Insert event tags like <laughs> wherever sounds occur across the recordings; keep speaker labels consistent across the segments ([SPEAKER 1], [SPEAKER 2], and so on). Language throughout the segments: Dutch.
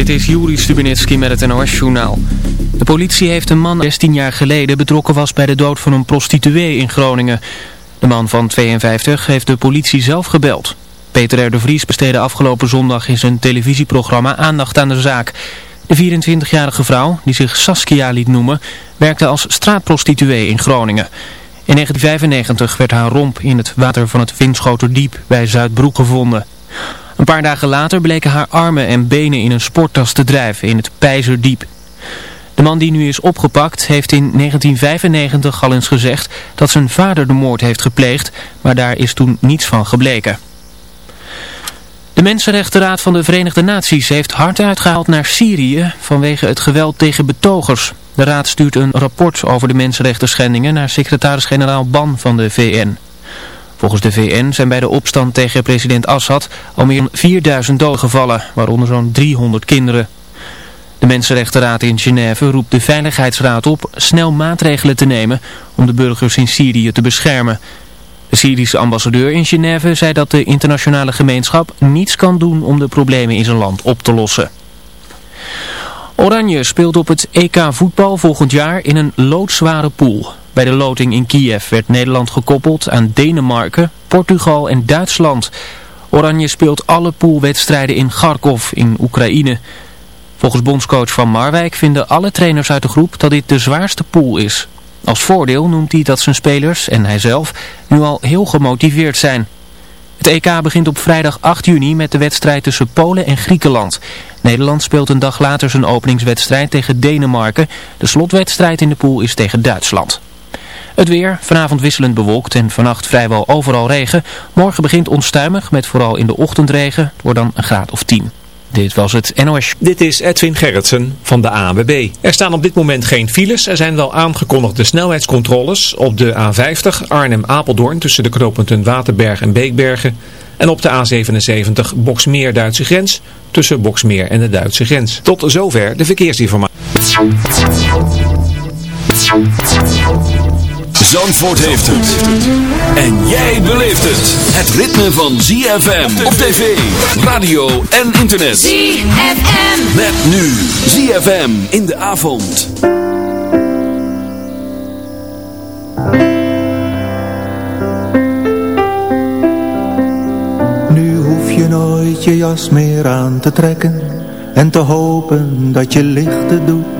[SPEAKER 1] Dit is Juri Stubenitski met het NOS-journaal. De politie heeft een man 16 jaar geleden betrokken was bij de dood van een prostituee in Groningen. De man van 52 heeft de politie zelf gebeld. Peter R. de Vries besteedde afgelopen zondag in zijn televisieprogramma aandacht aan de zaak. De 24-jarige vrouw, die zich Saskia liet noemen, werkte als straatprostituee in Groningen. In 1995 werd haar romp in het water van het Winschoterdiep bij Zuidbroek gevonden. Een paar dagen later bleken haar armen en benen in een sporttas te drijven in het Pijzerdiep. De man die nu is opgepakt heeft in 1995 al eens gezegd dat zijn vader de moord heeft gepleegd, maar daar is toen niets van gebleken. De Mensenrechtenraad van de Verenigde Naties heeft hard uitgehaald naar Syrië vanwege het geweld tegen betogers. De raad stuurt een rapport over de mensenrechten schendingen naar secretaris-generaal Ban van de VN. Volgens de VN zijn bij de opstand tegen president Assad al meer dan 4000 doden gevallen, waaronder zo'n 300 kinderen. De Mensenrechtenraad in Genève roept de Veiligheidsraad op snel maatregelen te nemen om de burgers in Syrië te beschermen. De Syrische ambassadeur in Genève zei dat de internationale gemeenschap niets kan doen om de problemen in zijn land op te lossen. Oranje speelt op het EK voetbal volgend jaar in een loodzware pool. Bij de loting in Kiev werd Nederland gekoppeld aan Denemarken, Portugal en Duitsland. Oranje speelt alle poolwedstrijden in Kharkov in Oekraïne. Volgens bondscoach Van Marwijk vinden alle trainers uit de groep dat dit de zwaarste pool is. Als voordeel noemt hij dat zijn spelers en hijzelf nu al heel gemotiveerd zijn. Het EK begint op vrijdag 8 juni met de wedstrijd tussen Polen en Griekenland. Nederland speelt een dag later zijn openingswedstrijd tegen Denemarken. De slotwedstrijd in de pool is tegen Duitsland. Het weer, vanavond wisselend bewolkt en vannacht vrijwel overal regen. Morgen begint onstuimig met vooral in de ochtendregen. Het wordt dan een graad of 10. Dit was het NOS.
[SPEAKER 2] Dit is Edwin Gerritsen van de ANWB. Er staan op dit moment geen files. Er zijn wel aangekondigde snelheidscontroles op de A50 Arnhem-Apeldoorn tussen de knooppunten Waterberg en Beekbergen. En op de A77 Boksmeer Duitse grens tussen Boksmeer en de Duitse grens. Tot zover de verkeersinformatie.
[SPEAKER 3] Zandvoort heeft het. En jij beleeft het. Het ritme van ZFM op tv, radio en internet.
[SPEAKER 4] ZFM.
[SPEAKER 3] Met nu ZFM in de avond.
[SPEAKER 5] Nu hoef je nooit je jas meer aan te trekken. En te hopen dat je lichten doet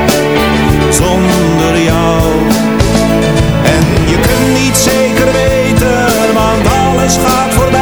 [SPEAKER 5] Zonder jou. En je kunt niet zeker weten, want alles gaat voorbij.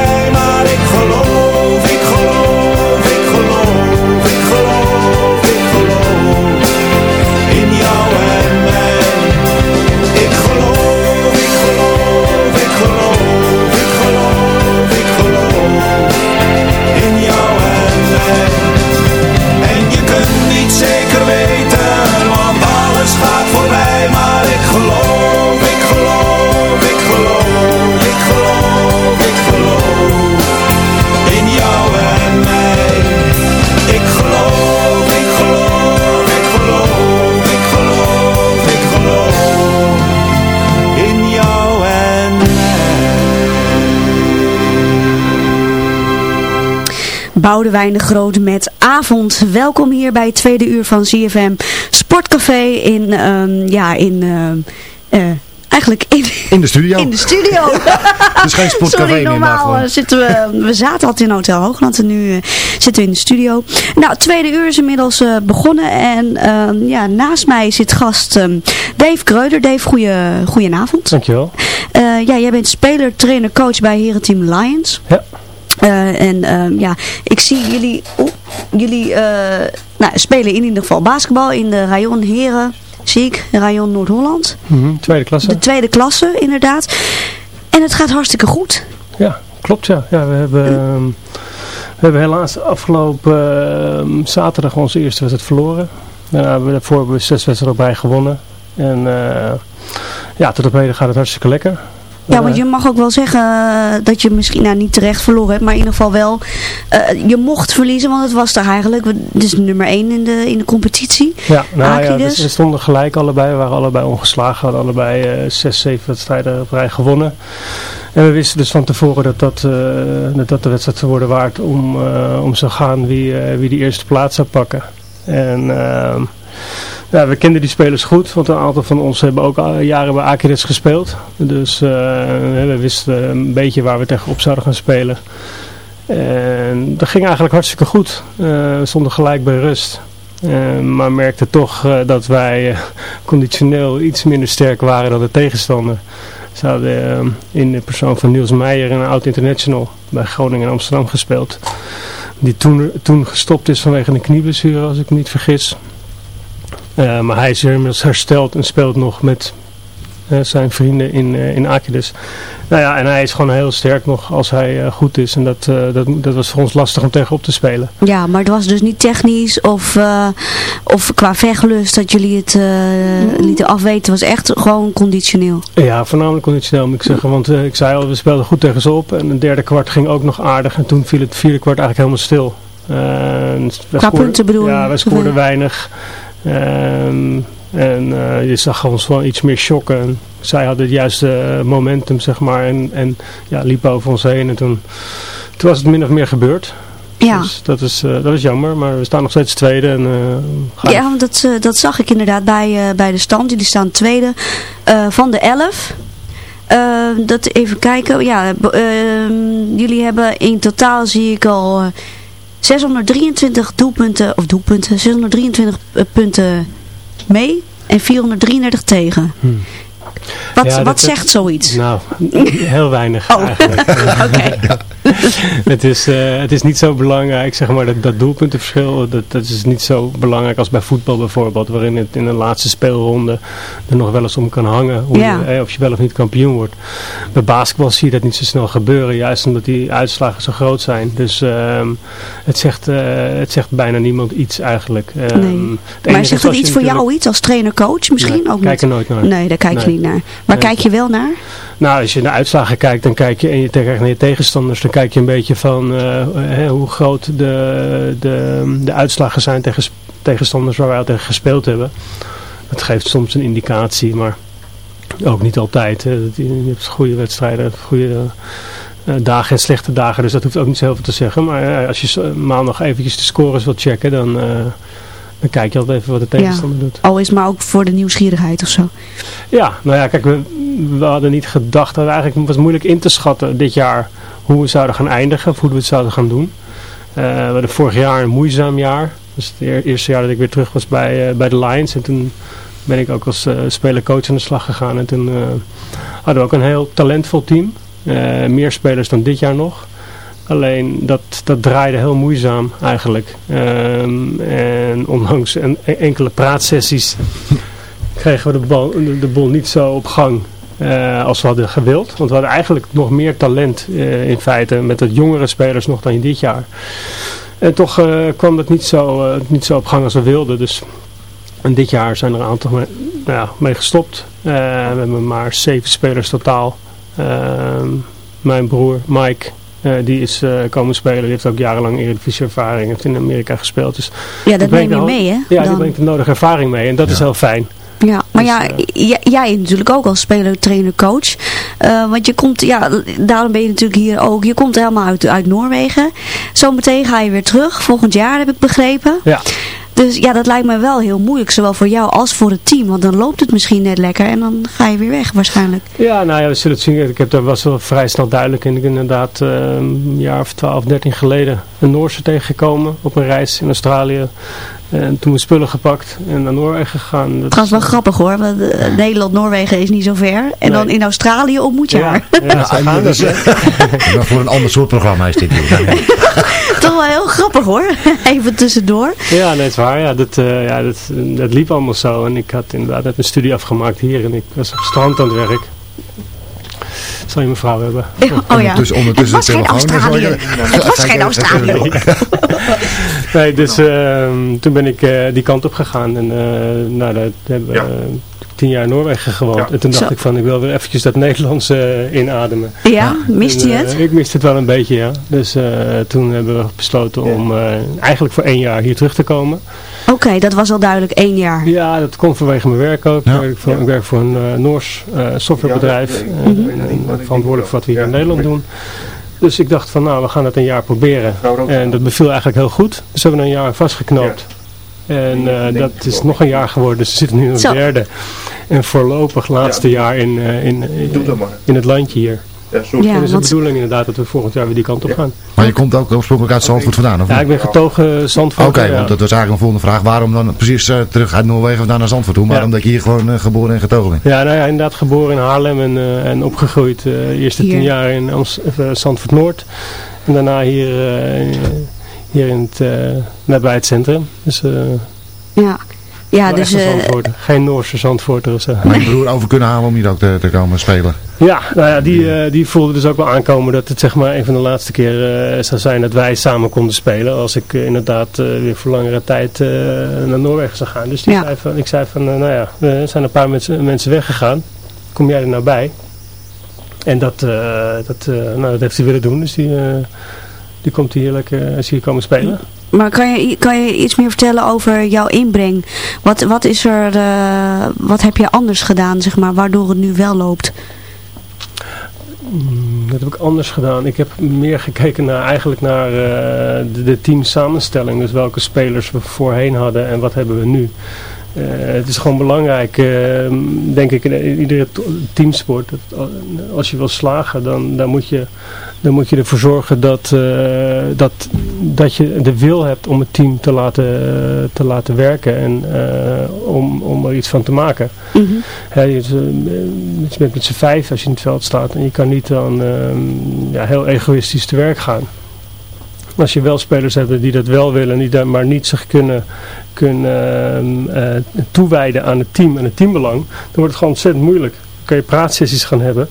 [SPEAKER 4] Boudewijn de Groot met Avond. Welkom hier bij het tweede uur van CFM Sportcafé in, ehm, ja, in, ehm, eh, eigenlijk in,
[SPEAKER 6] In de studio. <laughs>
[SPEAKER 4] in de studio.
[SPEAKER 6] Het is <laughs> geen sportcafé
[SPEAKER 4] Sorry,
[SPEAKER 6] meer, maar
[SPEAKER 4] normaal eh, zitten we, we zaten altijd in Hotel Hoogland en nu eh, zitten we in de studio. Nou, het tweede uur is inmiddels eh, begonnen en ehm, ja, naast mij zit gast ehm, Dave Kreuder. Dave, goeie, goedenavond.
[SPEAKER 7] Dankjewel.
[SPEAKER 4] Eh, ja, jij bent speler, trainer, coach bij Herenteam Lions.
[SPEAKER 7] Ja.
[SPEAKER 4] Eh, en ehm, ja, ik zie jullie, oeh, jullie eh, nou, spelen in ieder geval basketbal in de Rayon Heren, zie ik, Rayon Noord-Holland.
[SPEAKER 7] Mhm, Tweede klasse.
[SPEAKER 4] De tweede klasse, inderdaad. En het gaat hartstikke goed.
[SPEAKER 7] Ja, klopt ja. ja we, hebben, ehm, we hebben helaas afgelopen ehm, zaterdag onze eerste wedstrijd verloren. Daarna hebben we daarvoor zes wedstrijden rij gewonnen. En eh, ja, tot op heden gaat het hartstikke lekker.
[SPEAKER 4] Ja, want
[SPEAKER 7] Eh,
[SPEAKER 4] je mag ook wel zeggen eh, dat je misschien nou, niet terecht verloren hebt, maar in ieder geval wel, eh, je mocht verliezen, want het was daar eigenlijk, dus nummer 1 in de, in de competitie.
[SPEAKER 7] Ja, nou ja,
[SPEAKER 4] Aquiles.
[SPEAKER 7] dus we stonden gelijk allebei. We waren allebei ongeslagen. hadden allebei eh, zes, zeven wedstrijden op rij gewonnen. En we wisten dus van tevoren dat dat, eh, dat, dat de wedstrijd zou worden waard om, eh, om zou gaan wie, eh, wie die eerste plaats zou pakken. En ehm, ja, we kenden die spelers goed, want een aantal van ons hebben ook al jaren bij Aquiles gespeeld. Dus eh, we wisten een beetje waar we tegenop zouden gaan spelen. En dat ging eigenlijk hartstikke goed. Eh, we stonden gelijk bij rust. Eh, maar merkte toch eh, dat wij eh, conditioneel iets minder sterk waren dan de tegenstander. Ze hadden eh, in de persoon van Niels Meijer een oud international bij Groningen en Amsterdam gespeeld. Die toen, toen gestopt is vanwege een knieblessure als ik me niet vergis. Eh, maar hij is inmiddels hersteld en speelt nog met eh, zijn vrienden in, eh in Aquiles. Nou ja, en hij is gewoon heel sterk nog als hij goed is. En dat, dat, dat was voor ons lastig om tegenop te spelen.
[SPEAKER 4] Ja, maar het was dus niet technisch of, of qua vechtlust dat jullie het lieten afweten. Het was echt gewoon conditioneel.
[SPEAKER 7] Ja, voornamelijk conditioneel moet ik zeggen. Want ik zei al, we speelden goed tegen ze op. En het derde kwart ging ook nog aardig. En toen viel het vierde kwart eigenlijk helemaal stil. Wij
[SPEAKER 4] Qua
[SPEAKER 7] scoorden-
[SPEAKER 4] punten bedoel je?
[SPEAKER 7] Ja, wij scoorden weinig. Ehm, en eh, je zag ons wel iets meer shocken. En zij hadden het juiste eh, momentum, zeg maar. En, en ja, liepen over ons heen. En toen, toen was het min of meer gebeurd.
[SPEAKER 4] Ja,
[SPEAKER 7] Dus dat is, eh, dat is jammer. Maar we staan nog steeds tweede. En, gaan-
[SPEAKER 4] ja want dat, dat zag ik inderdaad bij, bij de stand. Jullie staan tweede van de elf. Eh, dat even kijken. Ja, ehm, jullie hebben in totaal zie ik al 623 doelpunten, of doelpunten, 623 eh, punten mee en 433 tegen.
[SPEAKER 7] Hmm.
[SPEAKER 4] Wat,
[SPEAKER 7] Ja,
[SPEAKER 4] wat zegt zoiets?
[SPEAKER 7] Nou, heel weinig
[SPEAKER 4] Oh.
[SPEAKER 7] eigenlijk. <laughs> <laughs> Het, is, eh, het is niet zo belangrijk, zeg maar, dat, dat doelpuntenverschil, dat, dat is niet zo belangrijk als bij voetbal bijvoorbeeld, waarin het in de laatste speelronde er nog wel eens om kan hangen, hoe
[SPEAKER 4] Ja.
[SPEAKER 7] je, of je wel of niet kampioen wordt. Bij basketbal zie je dat niet zo snel gebeuren, juist omdat die uitslagen zo groot zijn. Dus ehm, het, zegt, eh, het zegt bijna niemand iets eigenlijk. Ehm, het
[SPEAKER 4] Nee.
[SPEAKER 7] enige
[SPEAKER 4] Maar zegt
[SPEAKER 7] je
[SPEAKER 4] iets voor jou iets als trainer-coach? Misschien
[SPEAKER 7] Nee,
[SPEAKER 4] ook
[SPEAKER 7] kijk
[SPEAKER 4] niet?
[SPEAKER 7] er nooit naar.
[SPEAKER 4] Nee, daar kijk je
[SPEAKER 7] Nee.
[SPEAKER 4] niet naar. Waar
[SPEAKER 7] Nee.
[SPEAKER 4] kijk je wel naar?
[SPEAKER 7] Nou, als je naar uitslagen kijkt, dan kijk je en je kijkt naar je tegenstanders, dan kijk je een beetje van hoe groot de, de, de uitslagen zijn tegen tegenstanders waar wij al tegen gespeeld hebben. Dat geeft soms een indicatie, maar ook niet altijd. Hè. Je hebt goede wedstrijden, goede uh, dagen en slechte dagen, dus dat hoeft ook niet zo heel veel te zeggen. Maar uh, als je maandag eventjes de scores wilt checken, dan, uh, dan kijk je altijd even wat de tegenstander
[SPEAKER 4] ja,
[SPEAKER 7] doet.
[SPEAKER 4] Al is maar ook voor de nieuwsgierigheid of zo.
[SPEAKER 7] Ja, nou ja, kijk, we, we hadden niet gedacht, dat eigenlijk was moeilijk in te schatten dit jaar hoe we zouden gaan eindigen, of hoe we het zouden gaan doen. we hadden vorig jaar een moeizaam jaar. Dus het eerste jaar dat ik weer terug was bij, bij de Lions en toen ben ik ook als uh, speler-coach aan de slag gegaan. En toen hadden we ook een heel talentvol team. Meer spelers dan dit jaar nog. Alleen dat, dat draaide heel moeizaam eigenlijk. Um, en ondanks een, enkele praatsessies <laughs> kregen we de, bal, de, de boel niet zo op gang uh, als we hadden gewild. Want we hadden eigenlijk nog meer talent uh, in feite met het jongere spelers nog dan dit jaar. En toch uh, kwam dat niet zo, niet zo op gang als we wilden. Dus en dit jaar zijn er een aantal mee, nou ja, mee gestopt. We hebben maar zeven spelers totaal. Uh, mijn broer Mike, uh, die is komen spelen. Die heeft ook jarenlang Eredivisie ervaring. Heeft in Amerika gespeeld. Dus
[SPEAKER 4] ja, dat neem je al, mee hè?
[SPEAKER 7] Ja, Dan... die brengt de nodige ervaring mee. En dat ja. is heel fijn.
[SPEAKER 4] Ja, maar dus, ja, jij natuurlijk ook als speler, trainer, coach. Uh, want je komt, ja, daarom ben je natuurlijk hier ook. Je komt helemaal uit, uit Noorwegen. Zometeen ga je weer terug, volgend jaar heb ik begrepen.
[SPEAKER 7] Ja.
[SPEAKER 4] Dus ja, dat lijkt me wel heel moeilijk, zowel voor jou als voor het team. Want dan loopt het misschien net lekker en dan ga je weer weg waarschijnlijk.
[SPEAKER 7] Ja, nou ja, we zullen het zien. Ik heb daar was wel vrij snel duidelijk. En ik inderdaad uh, een jaar of 12, 13 geleden een Noorse tegengekomen op een reis in Australië. En toen spullen gepakt en naar Noorwegen gegaan.
[SPEAKER 4] Dat is wel grappig hoor, want uh, Nederland-Noorwegen is niet zo ver. En nee. dan in Australië ontmoet je
[SPEAKER 7] ja,
[SPEAKER 4] haar.
[SPEAKER 7] Ja, ja gaan dus. <laughs>
[SPEAKER 6] maar voor een ander soort programma is dit. <laughs>
[SPEAKER 4] Toch wel heel grappig hoor, <laughs> even tussendoor.
[SPEAKER 7] Ja, nee, het is waar. Ja, dat, uh, ja, dat, dat liep allemaal zo. En ik had inderdaad net een studie afgemaakt hier en ik was op strand aan het werk. Zal je mijn vrouw hebben?
[SPEAKER 4] Oh, oh ja.
[SPEAKER 6] Ondertussen, ondertussen
[SPEAKER 4] het was geen <laughs> Australië. Het was geen Australië.
[SPEAKER 7] nee, dus uh, toen ben ik uh, die kant op gegaan. En uh, nou, dat hebben we ja. Tien jaar in Noorwegen gewoond. Ja. En toen dacht Zo. ik van, ik wil weer eventjes dat Nederlands inademen.
[SPEAKER 4] Ja, mist je het?
[SPEAKER 7] ik miste het wel een beetje, ja. Dus toen hebben we besloten om eigenlijk voor één jaar hier terug te komen.
[SPEAKER 4] Oké, okay, dat was al duidelijk één jaar.
[SPEAKER 7] Ja, dat komt vanwege mijn werk ook. Ja. Ik, werk voor, ik, werk voor, een uh, Noors uh, softwarebedrijf. Verantwoordelijk voor wat we hier in Nederland doen. Dus ik dacht van nou, we gaan het een jaar proberen. En dat beviel eigenlijk heel goed. Dus we hebben een jaar vastgeknoopt. En uh, dat is nog een jaar geworden, dus we zitten nu in het derde. En voorlopig laatste jaar in, in, in, in het landje hier. Ja, ja, is de bedoeling inderdaad dat we volgend jaar weer die kant op gaan.
[SPEAKER 6] Maar je komt ook oorspronkelijk uit Zandvoort vandaan, of
[SPEAKER 7] Ja, ik ben getogen Zandvoort.
[SPEAKER 6] Oké, okay,
[SPEAKER 7] ja.
[SPEAKER 6] want dat was eigenlijk een volgende vraag. Waarom dan precies uh, terug uit Noorwegen vandaan naar Zandvoort toe? Maar ja. omdat je hier gewoon uh, geboren en getogen bent?
[SPEAKER 7] Ja, nou ja, inderdaad geboren in Haarlem en, uh, en opgegroeid. eerste hier. tien jaar in Amst Zandvoort Noord. En daarna hier, hier in het, net bij het centrum. Dus,
[SPEAKER 4] ja. Ja, dus,
[SPEAKER 7] uh, Geen Noorse Zandvoorter of zo.
[SPEAKER 6] Mijn broer over kunnen halen om hier ook te, te komen spelen.
[SPEAKER 7] Ja, nou ja, die, uh, die voelde dus ook wel aankomen dat het zeg maar een van de laatste keer uh, zou zijn dat wij samen konden spelen. Als ik uh, inderdaad weer voor langere tijd naar Noorwegen zou gaan. Dus die ja. zei van, ik zei van, nou ja, er zijn een paar mensen, mensen weggegaan. Kom jij er nou bij? En dat, dat, nou, dat heeft hij willen doen. Dus die, die komt hier lekker als hier komen spelen.
[SPEAKER 4] Maar kan je, kan je iets meer vertellen over jouw inbreng? Wat, wat is er, uh, wat heb je anders gedaan, zeg maar, waardoor het nu wel loopt?
[SPEAKER 7] Dat heb ik anders gedaan. Ik heb meer gekeken naar eigenlijk naar uh, de, de teamsamenstelling. Dus welke spelers we voorheen hadden en wat hebben we nu. Uh, het is gewoon belangrijk, uh, denk ik, in iedere teamsport. Dat, als je wil slagen, dan, dan, moet je, dan moet je ervoor zorgen dat, uh, dat, dat je de wil hebt om het team te laten, te laten werken en om, om er iets van te maken. Mm -hmm. He, je, je bent met z'n vijf als je in het veld staat en je kan niet dan ja, heel egoïstisch te werk gaan. Als je wel spelers hebt die dat wel willen, die daar maar niet zich kunnen, kunnen uh, toewijden aan het team en het teambelang, dan wordt het gewoon ontzettend moeilijk. Dan kan je praatsessies gaan hebben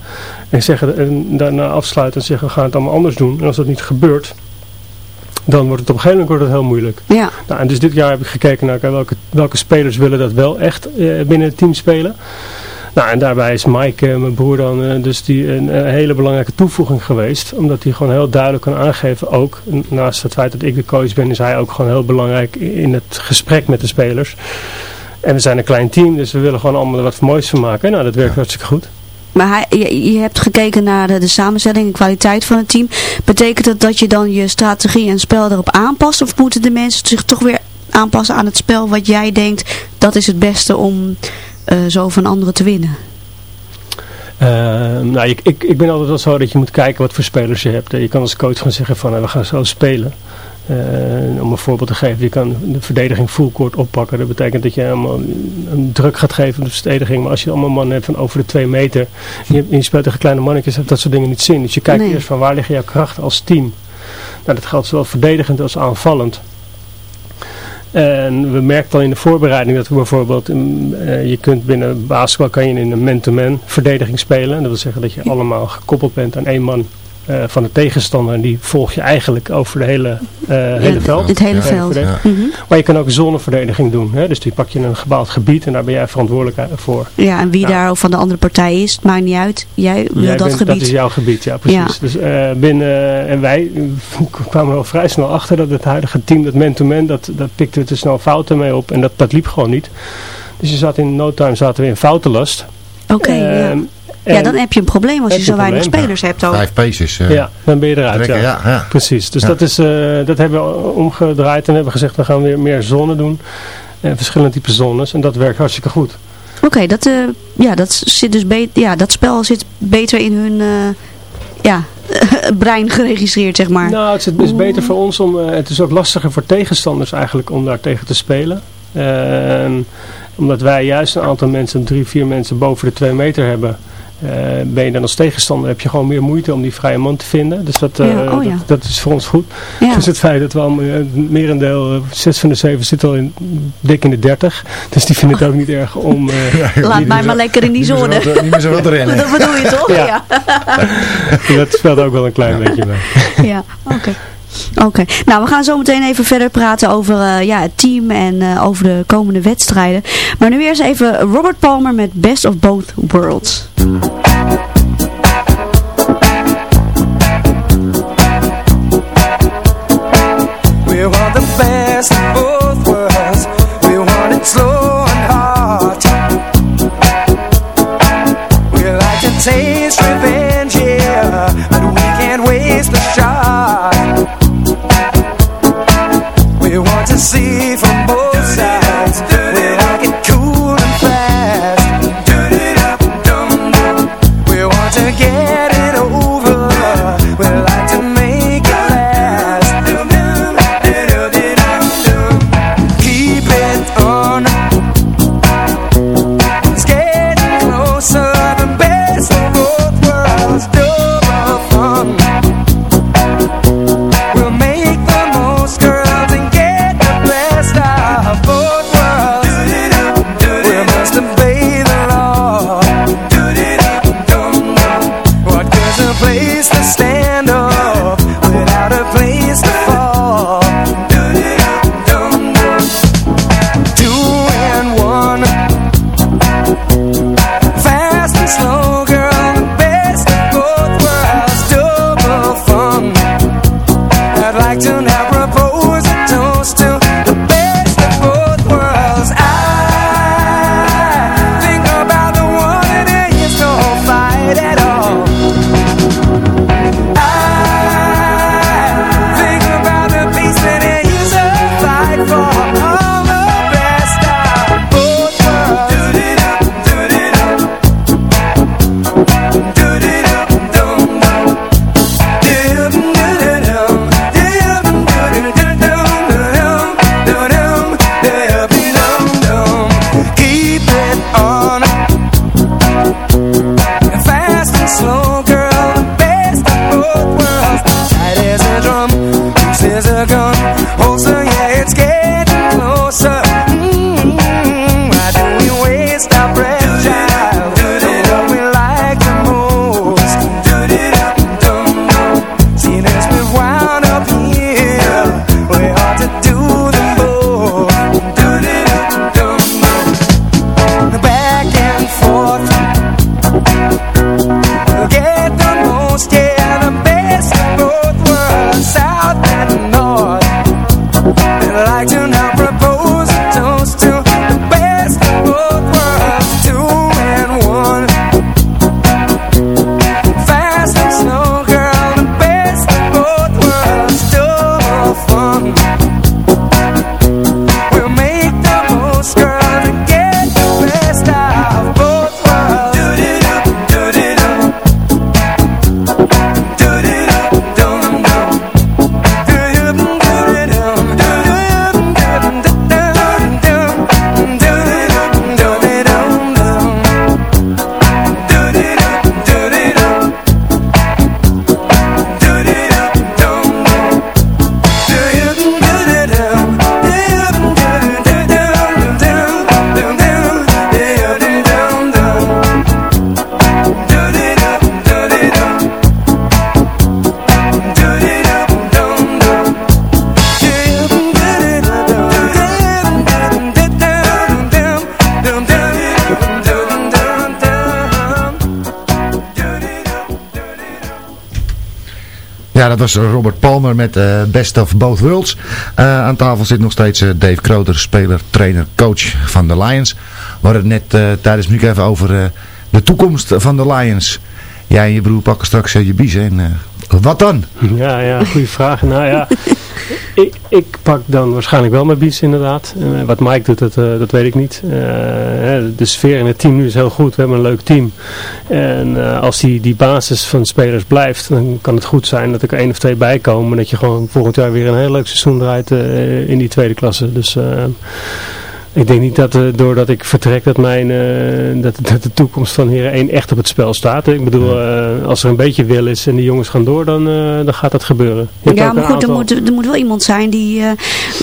[SPEAKER 7] en, zeggen, en daarna afsluiten en zeggen we gaan het allemaal anders doen. En als dat niet gebeurt, dan wordt het op een gegeven moment wordt het heel moeilijk.
[SPEAKER 4] Ja.
[SPEAKER 7] Nou, en dus dit jaar heb ik gekeken naar welke, welke spelers willen dat wel echt uh, binnen het team spelen. Nou, en daarbij is Mike, mijn broer dan, dus die een, een, hele belangrijke toevoeging geweest. Omdat hij gewoon heel duidelijk kan aangeven, ook naast het feit dat ik de coach ben, is hij ook gewoon heel belangrijk in het gesprek met de spelers. En we zijn een klein team, dus we willen gewoon allemaal er wat moois van maken. Nou, dat werkt hartstikke goed.
[SPEAKER 8] Maar hij, je, je, hebt gekeken naar de, de, samenstelling en kwaliteit van het team. Betekent dat dat je dan je strategie en spel erop aanpast? Of moeten de mensen zich toch weer aanpassen aan het spel wat jij denkt dat is het beste om zo van anderen te winnen?
[SPEAKER 7] Uh, nou, ik, ik, ik ben altijd wel zo dat je moet kijken wat voor spelers je hebt. Je kan als coach gaan zeggen van we gaan zo spelen. Uh, om een voorbeeld te geven, je kan de verdediging full court oppakken. Dat betekent dat je helemaal een druk gaat geven op de verdediging. Maar als je allemaal mannen hebt van over de twee meter en je, je speelt tegen kleine mannetjes, heeft dat soort dingen niet zin. Dus je kijkt nee. eerst van waar liggen jouw krachten als team. Nou, dat geldt zowel verdedigend als aanvallend. En we merken al in de voorbereiding dat we bijvoorbeeld, uh, je kunt binnen basketbal kan je in een man-to-man verdediging spelen. Dat wil zeggen dat je allemaal gekoppeld bent aan één man uh, van de tegenstander. En die volg je eigenlijk over de hele, uh, ja, hele veld.
[SPEAKER 8] Het hele veld. Ja.
[SPEAKER 7] -hmm. Maar je kan ook zoneverdediging doen. Hè? Dus die pak je in een gebouwd gebied en daar ben jij verantwoordelijk voor.
[SPEAKER 8] Ja, en wie daar van de andere partij is, maakt niet uit. Jij wil
[SPEAKER 7] jij
[SPEAKER 8] dat
[SPEAKER 7] bent,
[SPEAKER 8] gebied.
[SPEAKER 7] Dat is jouw gebied, ja precies. Dus uh, binnen, en wij <laughs> kwamen al vrij snel achter dat het huidige team, dat man-to-man, dat, dat pikte te snel fouten mee op. En dat, dat liep gewoon niet. Dus je zat in no time zaten we in foutenlast.
[SPEAKER 8] Oké, okay, ja. Ja, dan heb je een probleem als je zo weinig spelers hebt. Ook.
[SPEAKER 6] Vijf paces. Uh,
[SPEAKER 7] ja, dan ben je eruit.
[SPEAKER 6] Trekken, ja. Ja,
[SPEAKER 7] Precies. Dus dat, is, uh, dat hebben we omgedraaid en hebben gezegd we gaan weer meer zone doen. En verschillende type zones. En dat werkt hartstikke goed.
[SPEAKER 8] Oké, okay, dat, uh, ja, dat, zit dus ja, dat spel zit beter in hun ja, <laughs> brein geregistreerd, zeg maar.
[SPEAKER 7] Nou, het is beter voor ons om, het is ook lastiger voor tegenstanders eigenlijk om daar tegen te spelen. omdat wij juist een aantal mensen, drie, vier mensen boven de twee meter hebben. Uh, ben je dan als tegenstander heb je gewoon meer moeite om die vrije man te vinden. Dus dat, uh,
[SPEAKER 8] ja, oh, ja.
[SPEAKER 7] dat, dat, is voor ons goed. Ja. Dus het feit dat we al uh, merendeel, zes van de zeven zit al in, dik in de dertig. Dus die vinden het ook niet erg om... <laughs>
[SPEAKER 8] Laat mij maar lekker in die zone.
[SPEAKER 6] Niet meer zo wat te rennen. <laughs>
[SPEAKER 8] dat bedoel je toch?
[SPEAKER 7] Ja. <laughs> dat speelt ook wel een klein beetje mee.
[SPEAKER 8] ja, oké. Okay. Oké, nou we gaan zo meteen even verder praten over uh, ja, het team en uh, over de komende wedstrijden. Maar nu eerst even Robert Palmer met Best of Both Worlds.
[SPEAKER 6] Was Robert Palmer met uh, Best of Both Worlds. Uh, aan tafel zit nog steeds uh, Dave Kroter, speler, trainer, coach van de Lions. We hadden het net tijdens muziek even over de toekomst van de Lions. Jij en je broer pakken straks je biezen. En, wat dan?
[SPEAKER 7] Ja, ja, goede vraag. nou ja, <laughs> ik, pak dan waarschijnlijk wel mijn bies inderdaad. Uh, wat Mike doet, dat, uh, dat weet ik niet. Uh, de sfeer in het team nu is heel goed. We hebben een leuk team. En als die, die basis van spelers blijft, dan kan het goed zijn dat er één of twee bij komen. En dat je gewoon volgend jaar weer een heel leuk seizoen draait in die tweede klasse. Dus ik denk niet dat uh, doordat ik vertrek dat, mijn, uh, dat, dat de toekomst van Heren 1 echt op het spel staat. Ik bedoel, uh, als er een beetje wil is en die jongens gaan door, dan, dan gaat dat gebeuren.
[SPEAKER 4] Ja, maar goed, er, moet, er moet wel iemand zijn die,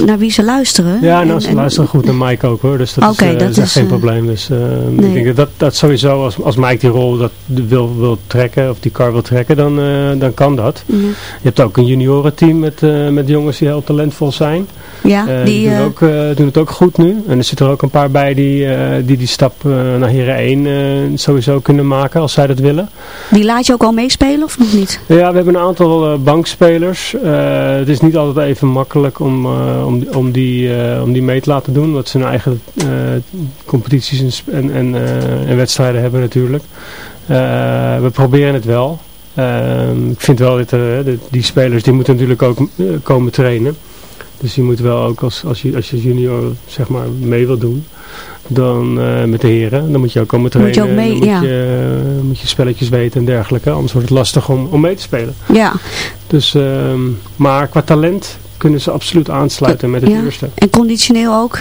[SPEAKER 4] naar wie ze luisteren.
[SPEAKER 7] Ja, nou, ze en, luisteren goed naar Mike ook hoor. Dus dat okay, is, dat is geen probleem. Dus nee. ik denk dat, dat, sowieso, als, als Mike die rol dat wil, wil trekken, of die car wil trekken, dan, dan kan dat. Ja. Je hebt ook een juniorenteam met, met jongens die heel talentvol zijn.
[SPEAKER 4] Ja,
[SPEAKER 7] die, die doen, ook, doen het ook goed nu. En er zitten er ook een paar bij die uh, die, die stap uh, naar Heren 1 uh, sowieso kunnen maken als zij dat willen.
[SPEAKER 4] Die laat je ook al meespelen of nog niet?
[SPEAKER 7] Ja, we hebben een aantal bankspelers. het is niet altijd even makkelijk om, om, om, die, om die mee te laten doen. Omdat ze hun eigen competities en, en, en wedstrijden hebben natuurlijk. we proberen het wel. Ehm, ik vind wel dat die spelers die moeten natuurlijk ook komen trainen. Dus je moet wel ook als, als, je, als je junior zeg maar mee wil doen, dan uh, met de heren, dan moet je ook komen trainen.
[SPEAKER 4] Moet je ook mee,
[SPEAKER 7] dan
[SPEAKER 4] ja.
[SPEAKER 7] moet, je, moet je spelletjes weten en dergelijke. Anders wordt het lastig om, om mee te spelen.
[SPEAKER 4] Ja.
[SPEAKER 7] Dus, um, maar qua talent kunnen ze absoluut aansluiten met het
[SPEAKER 4] ja.
[SPEAKER 7] eerste.
[SPEAKER 4] En conditioneel ook?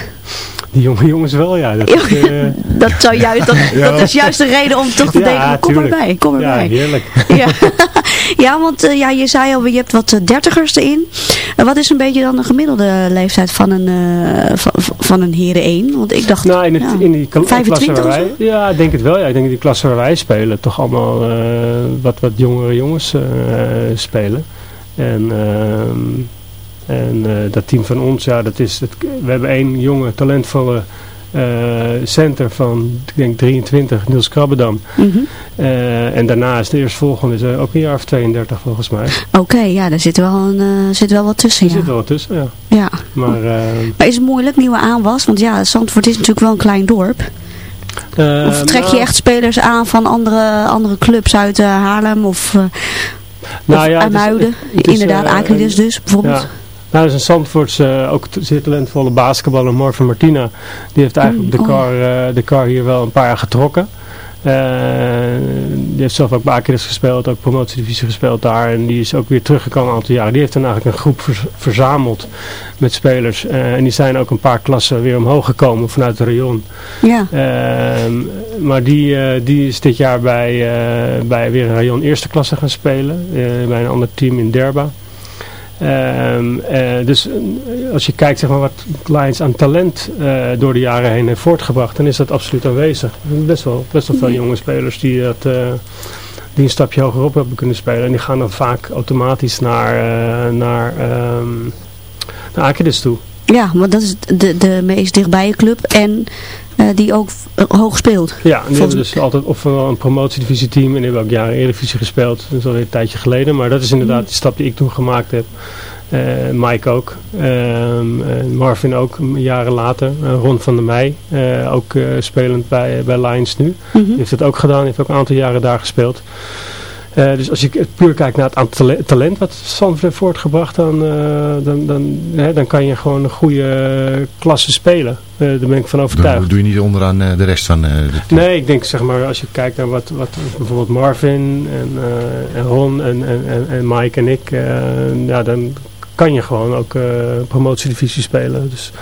[SPEAKER 7] Die jonge jongens wel, ja. Dat, is, uh... <laughs>
[SPEAKER 4] dat, zou juist, dat, <laughs> ja. dat is juist de reden om toch te
[SPEAKER 7] ja,
[SPEAKER 4] denken, kom
[SPEAKER 7] tuurlijk.
[SPEAKER 4] erbij, kom erbij.
[SPEAKER 7] Ja, heerlijk. <laughs>
[SPEAKER 4] Ja, ja want uh, ja, je zei al, je hebt wat dertigers erin. Uh, wat is een beetje dan de gemiddelde leeftijd van een, van, van, een heren 1? Want ik dacht,
[SPEAKER 7] nou, in, het, in die klasse
[SPEAKER 4] 25
[SPEAKER 7] waar wij, Ja, ik denk het wel. Ja. Ik denk dat die klasse waar wij spelen toch allemaal wat, wat jongere jongens spelen. En... ehm en uh, dat team van ons, ja, dat is, dat, we hebben één jonge, talentvolle uh, center van, ik denk 23, Niels Krabbedam.
[SPEAKER 4] Mm -hmm.
[SPEAKER 7] uh, en daarnaast, de eerstvolgende, is ook een jaar of 32 volgens mij.
[SPEAKER 4] Oké, okay, ja, daar zit wel, een, zit wel wat tussen.
[SPEAKER 7] Er
[SPEAKER 4] ja.
[SPEAKER 7] zit wel wat tussen, ja.
[SPEAKER 4] ja.
[SPEAKER 7] Maar,
[SPEAKER 4] maar is het moeilijk, nieuwe aanwas? Want ja, Zandvoort is natuurlijk wel een klein dorp. of trek je
[SPEAKER 7] nou,
[SPEAKER 4] echt spelers aan van andere, andere clubs uit Haarlem of,
[SPEAKER 7] nou,
[SPEAKER 4] of
[SPEAKER 7] ja?
[SPEAKER 4] Inderdaad, Acrides dus, bijvoorbeeld.
[SPEAKER 7] Ja. Nou, er is een Zandvoorts, uh, ook zeer talentvolle basketballer, Morvan Martina. Die heeft eigenlijk de, car, uh, de car hier wel een paar jaar getrokken. Uh, die heeft zelf ook bij gespeeld, ook promotiedivisie gespeeld daar. En die is ook weer teruggekomen een aantal jaren. Die heeft dan eigenlijk een groep verzameld met spelers. en die zijn ook een paar klassen weer omhoog gekomen vanuit de rayon.
[SPEAKER 4] Ja.
[SPEAKER 7] maar die, die is dit jaar bij, bij weer een rayon eerste klasse gaan spelen. bij een ander team in Derba. Um, uh, dus uh, als je kijkt zeg maar, wat Lions aan talent uh, door de jaren heen heeft voortgebracht, dan is dat absoluut aanwezig. Best wel, best wel veel jonge spelers die, dat, die een stapje hoger hebben kunnen spelen. En die gaan dan vaak automatisch naar, naar, um, naar Akedes toe.
[SPEAKER 4] Ja, want dat is de, de meest dichtbije club en uh, die ook hoog speelt.
[SPEAKER 7] Ja, die hebben dus altijd ofwel een promotiedivisieteam en die hebben ook jaren Eredivisie gespeeld. Dat is alweer een tijdje geleden, maar dat is inderdaad mm. de stap die ik toen gemaakt heb. Uh, Mike ook, um, Marvin ook jaren later, Ron van der Meij, ook spelend bij, bij Lions nu.
[SPEAKER 4] Mm -hmm.
[SPEAKER 7] Die heeft het ook gedaan, heeft ook een aantal jaren daar gespeeld. Uh, dus als je puur kijkt naar het aantal talent wat Zandvoort heeft voortgebracht, dan, uh, dan, dan, hè, dan kan je gewoon een goede klasse spelen. Uh, daar ben ik van overtuigd.
[SPEAKER 6] Dat doe je niet onderaan de rest van de
[SPEAKER 7] Nee, ik denk zeg maar als je kijkt naar wat, wat bijvoorbeeld Marvin en, en Ron en, en, en Mike en ik, ja, dan kan je gewoon ook promotiedivisie spelen. Dus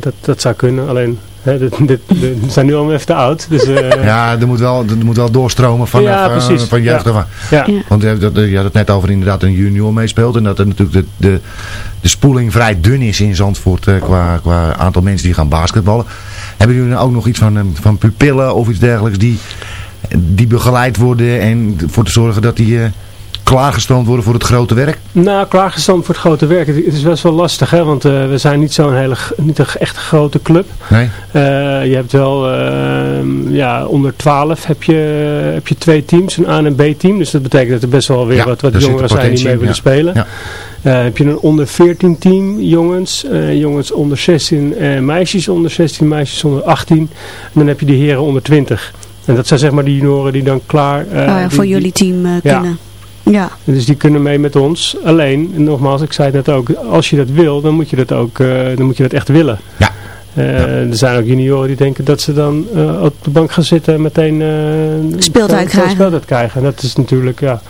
[SPEAKER 7] dat, dat zou kunnen. Alleen He, dit, dit, dit, we zijn nu al even te oud. Dus, uh... <laughs>
[SPEAKER 6] Ja, er moet, wel, er moet wel doorstromen van,
[SPEAKER 7] ja,
[SPEAKER 6] uh, van, van jeugd.
[SPEAKER 7] Ja. Ja.
[SPEAKER 6] Want je had het net over inderdaad een junior meespeelt. En dat er natuurlijk de, de, de spoeling vrij dun is in Zandvoort uh, qua, qua aantal mensen die gaan basketballen. Hebben jullie ook nog iets van, van pupillen of iets dergelijks die, die begeleid worden en voor te zorgen dat die klaargestoomd worden voor het grote werk?
[SPEAKER 7] Nou, klaargestoomd voor het grote werk. Het, het is best wel lastig, hè, want uh, we zijn niet zo'n hele, niet een echt grote club.
[SPEAKER 6] Nee?
[SPEAKER 7] Uh, je hebt wel, uh, ja, onder 12 heb je, heb je twee teams, een A- en B team. Dus dat betekent dat er best wel weer
[SPEAKER 6] Ja,
[SPEAKER 7] wat, wat jongeren zijn die mee willen
[SPEAKER 6] ja.
[SPEAKER 7] spelen.
[SPEAKER 6] Ja.
[SPEAKER 7] Uh, heb je een onder 14 team jongens, uh, jongens onder 16 uh, meisjes onder 16, meisjes onder 18. En dan heb je de heren onder 20. En dat zijn zeg maar die junioren die dan klaar...
[SPEAKER 4] oh ja,
[SPEAKER 7] die,
[SPEAKER 4] voor jullie team uh,
[SPEAKER 7] ja.
[SPEAKER 4] kunnen. Ja.
[SPEAKER 7] Dus die kunnen mee met ons. Alleen, nogmaals, ik zei het net ook, als je dat wil, dan moet je dat ook uh, dan moet je dat echt willen.
[SPEAKER 6] Ja.
[SPEAKER 7] Uh, ja. Er zijn ook junioren die denken dat ze dan uh, op de bank gaan zitten en meteen
[SPEAKER 4] speeltijd krijgen.
[SPEAKER 7] speeltijd krijgen. Dat is natuurlijk, ja,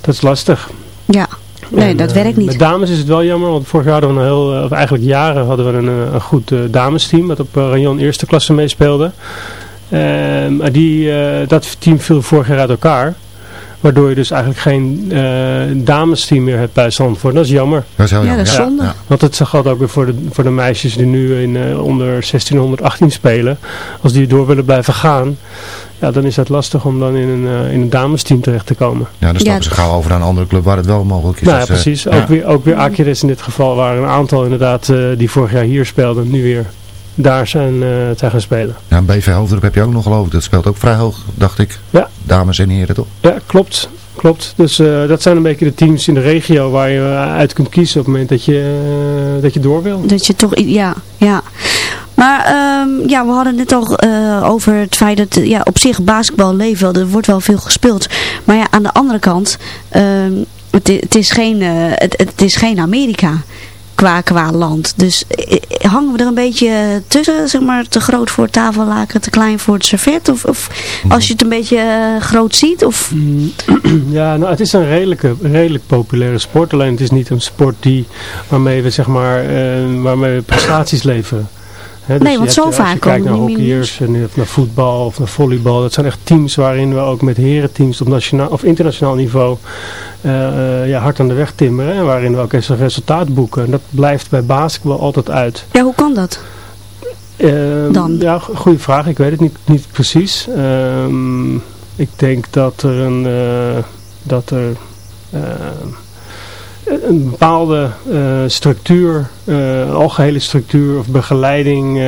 [SPEAKER 7] dat is lastig.
[SPEAKER 4] Ja. Nee,
[SPEAKER 7] en,
[SPEAKER 4] dat werkt niet.
[SPEAKER 7] Met dames is het wel jammer, want vorig jaar hadden we een heel, of eigenlijk jaren hadden we een, een goed damesteam dat op Rayon eerste klasse meespeelde. maar die, dat team viel vorig jaar uit elkaar. Waardoor je dus eigenlijk geen uh, damesteam meer hebt bij Zandvoort. Dat is jammer.
[SPEAKER 6] Dat is heel
[SPEAKER 4] ja,
[SPEAKER 6] jammer.
[SPEAKER 4] dat is zonde.
[SPEAKER 6] Ja.
[SPEAKER 7] Want het geldt ook weer voor de, voor de meisjes die nu in, uh, onder 1618 spelen. Als die door willen blijven gaan. Ja, dan is het lastig om dan in een, uh, in een damesteam terecht te komen.
[SPEAKER 6] Ja, dan stappen ze gauw over naar een andere club waar het wel mogelijk is.
[SPEAKER 7] Nou ja, precies. Ook, weer, ook weer Akeres in dit geval waren een aantal inderdaad die vorig jaar hier speelden. Nu weer daar zijn, uh, zijn gaan spelen.
[SPEAKER 6] Ja, een BV Hoofddorp heb je ook nog geloof ik. Dat speelt ook vrij hoog, dacht ik.
[SPEAKER 7] Ja.
[SPEAKER 6] Dames en heren toch?
[SPEAKER 7] Ja, klopt. Klopt. Dus uh, dat zijn een beetje de teams in de regio waar je uit kunt kiezen op het moment dat je, uh, dat je door wil.
[SPEAKER 4] Dat je toch, ja, ja. Maar um, ja, we hadden het al uh, over het feit dat ja, op zich basketbal leeft wel. Er wordt wel veel gespeeld. Maar ja, aan de andere kant, um, het, het, is geen, het, het is geen Amerika qua, qua land. Dus eh, hangen we er een beetje tussen, zeg maar, te groot voor het tafellaken, te klein voor het servet? Of, of als je het een beetje uh, groot ziet? Of? <clears throat>
[SPEAKER 7] Ja, nou, het is een redelijke, redelijk populaire sport. Alleen het is niet een sport die, waarmee we, zeg maar, uh, waarmee we prestaties leveren.
[SPEAKER 4] He, dus nee, want zo
[SPEAKER 7] hebt,
[SPEAKER 4] vaak
[SPEAKER 7] Als je kijkt naar hockeyers, en naar voetbal of naar volleybal. Dat zijn echt teams waarin we ook met herenteams op nationaal of internationaal niveau uh, uh, ja, hard aan de weg timmeren. En waarin we ook eens een resultaat boeken. En dat blijft bij basketbal altijd uit.
[SPEAKER 4] Ja, hoe kan dat?
[SPEAKER 7] Uh,
[SPEAKER 4] Dan?
[SPEAKER 7] Ja, goede vraag. Ik weet het niet, niet precies. Um, ik denk dat er een... Dat er een bepaalde structuur, uh, een algehele structuur of begeleiding uh,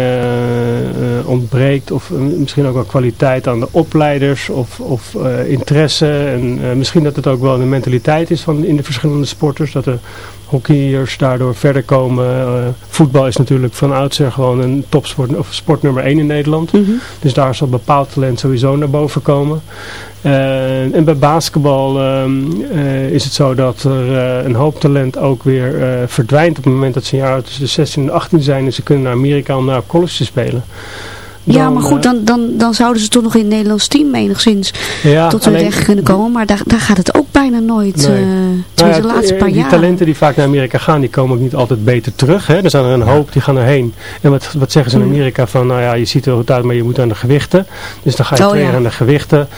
[SPEAKER 7] ontbreekt. Of misschien ook wel kwaliteit aan de opleiders of, of interesse. En misschien dat het ook wel de mentaliteit is van in de verschillende sporters. Dat de hockeyers daardoor verder komen. voetbal is natuurlijk van oudsher gewoon een topsport of sport nummer 1 in Nederland.
[SPEAKER 4] Mm -hmm.
[SPEAKER 7] Dus daar zal bepaald talent sowieso naar boven komen. Uh, en bij basketbal uh, uh, is het zo dat er een hoop talent ook weer verdwijnt op het moment dat ze een jaar tussen de 16 en 18 zijn en ze kunnen naar Amerika om naar college te spelen.
[SPEAKER 4] Dan, ja, maar goed, dan, dan, dan zouden ze toch nog in het Nederlands team enigszins
[SPEAKER 7] ja,
[SPEAKER 4] tot hun recht kunnen komen. Maar daar, daar gaat het ook bijna nooit,
[SPEAKER 7] nee.
[SPEAKER 4] nou ja, de laatste paar
[SPEAKER 7] die
[SPEAKER 4] jaar.
[SPEAKER 7] Die talenten die vaak naar Amerika gaan, die komen ook niet altijd beter terug. Hè? Er zijn er een hoop die gaan erheen. En wat, wat zeggen ze in Amerika van, nou ja, je ziet er goed uit, maar je moet aan de gewichten. Dus dan ga je
[SPEAKER 4] oh,
[SPEAKER 7] twee
[SPEAKER 4] ja.
[SPEAKER 7] aan de gewichten.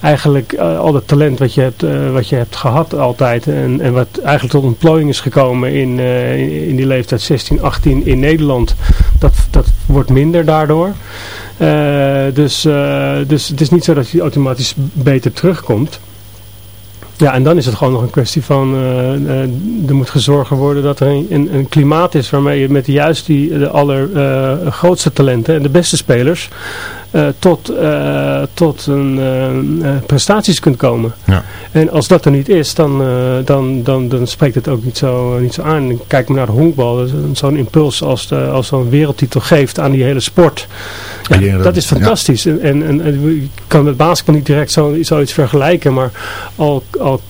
[SPEAKER 7] Eigenlijk uh, al dat talent wat je hebt, uh, wat je hebt gehad altijd. En, en wat eigenlijk tot ontplooiing is gekomen in, in, in die leeftijd 16, 18 in Nederland. Dat, dat wordt minder daardoor. Uh, dus, uh, dus het is niet zo dat je automatisch beter terugkomt. Ja, en dan is het gewoon nog een kwestie van, uh, er moet gezorgd worden dat er een, een, klimaat is waarmee je met juist die, de allergrootste talenten en de beste spelers tot, tot een, prestaties kunt komen.
[SPEAKER 6] Ja.
[SPEAKER 7] En als dat er niet is, dan, dan, dan, dan spreekt het ook niet zo, niet zo aan. Kijk maar naar de honkbal, zo'n impuls als, de, als zo'n wereldtitel geeft aan die hele sport. Ja, ja, dat is fantastisch. En, en, kan met basketbal niet direct zo, zoiets vergelijken, maar al, al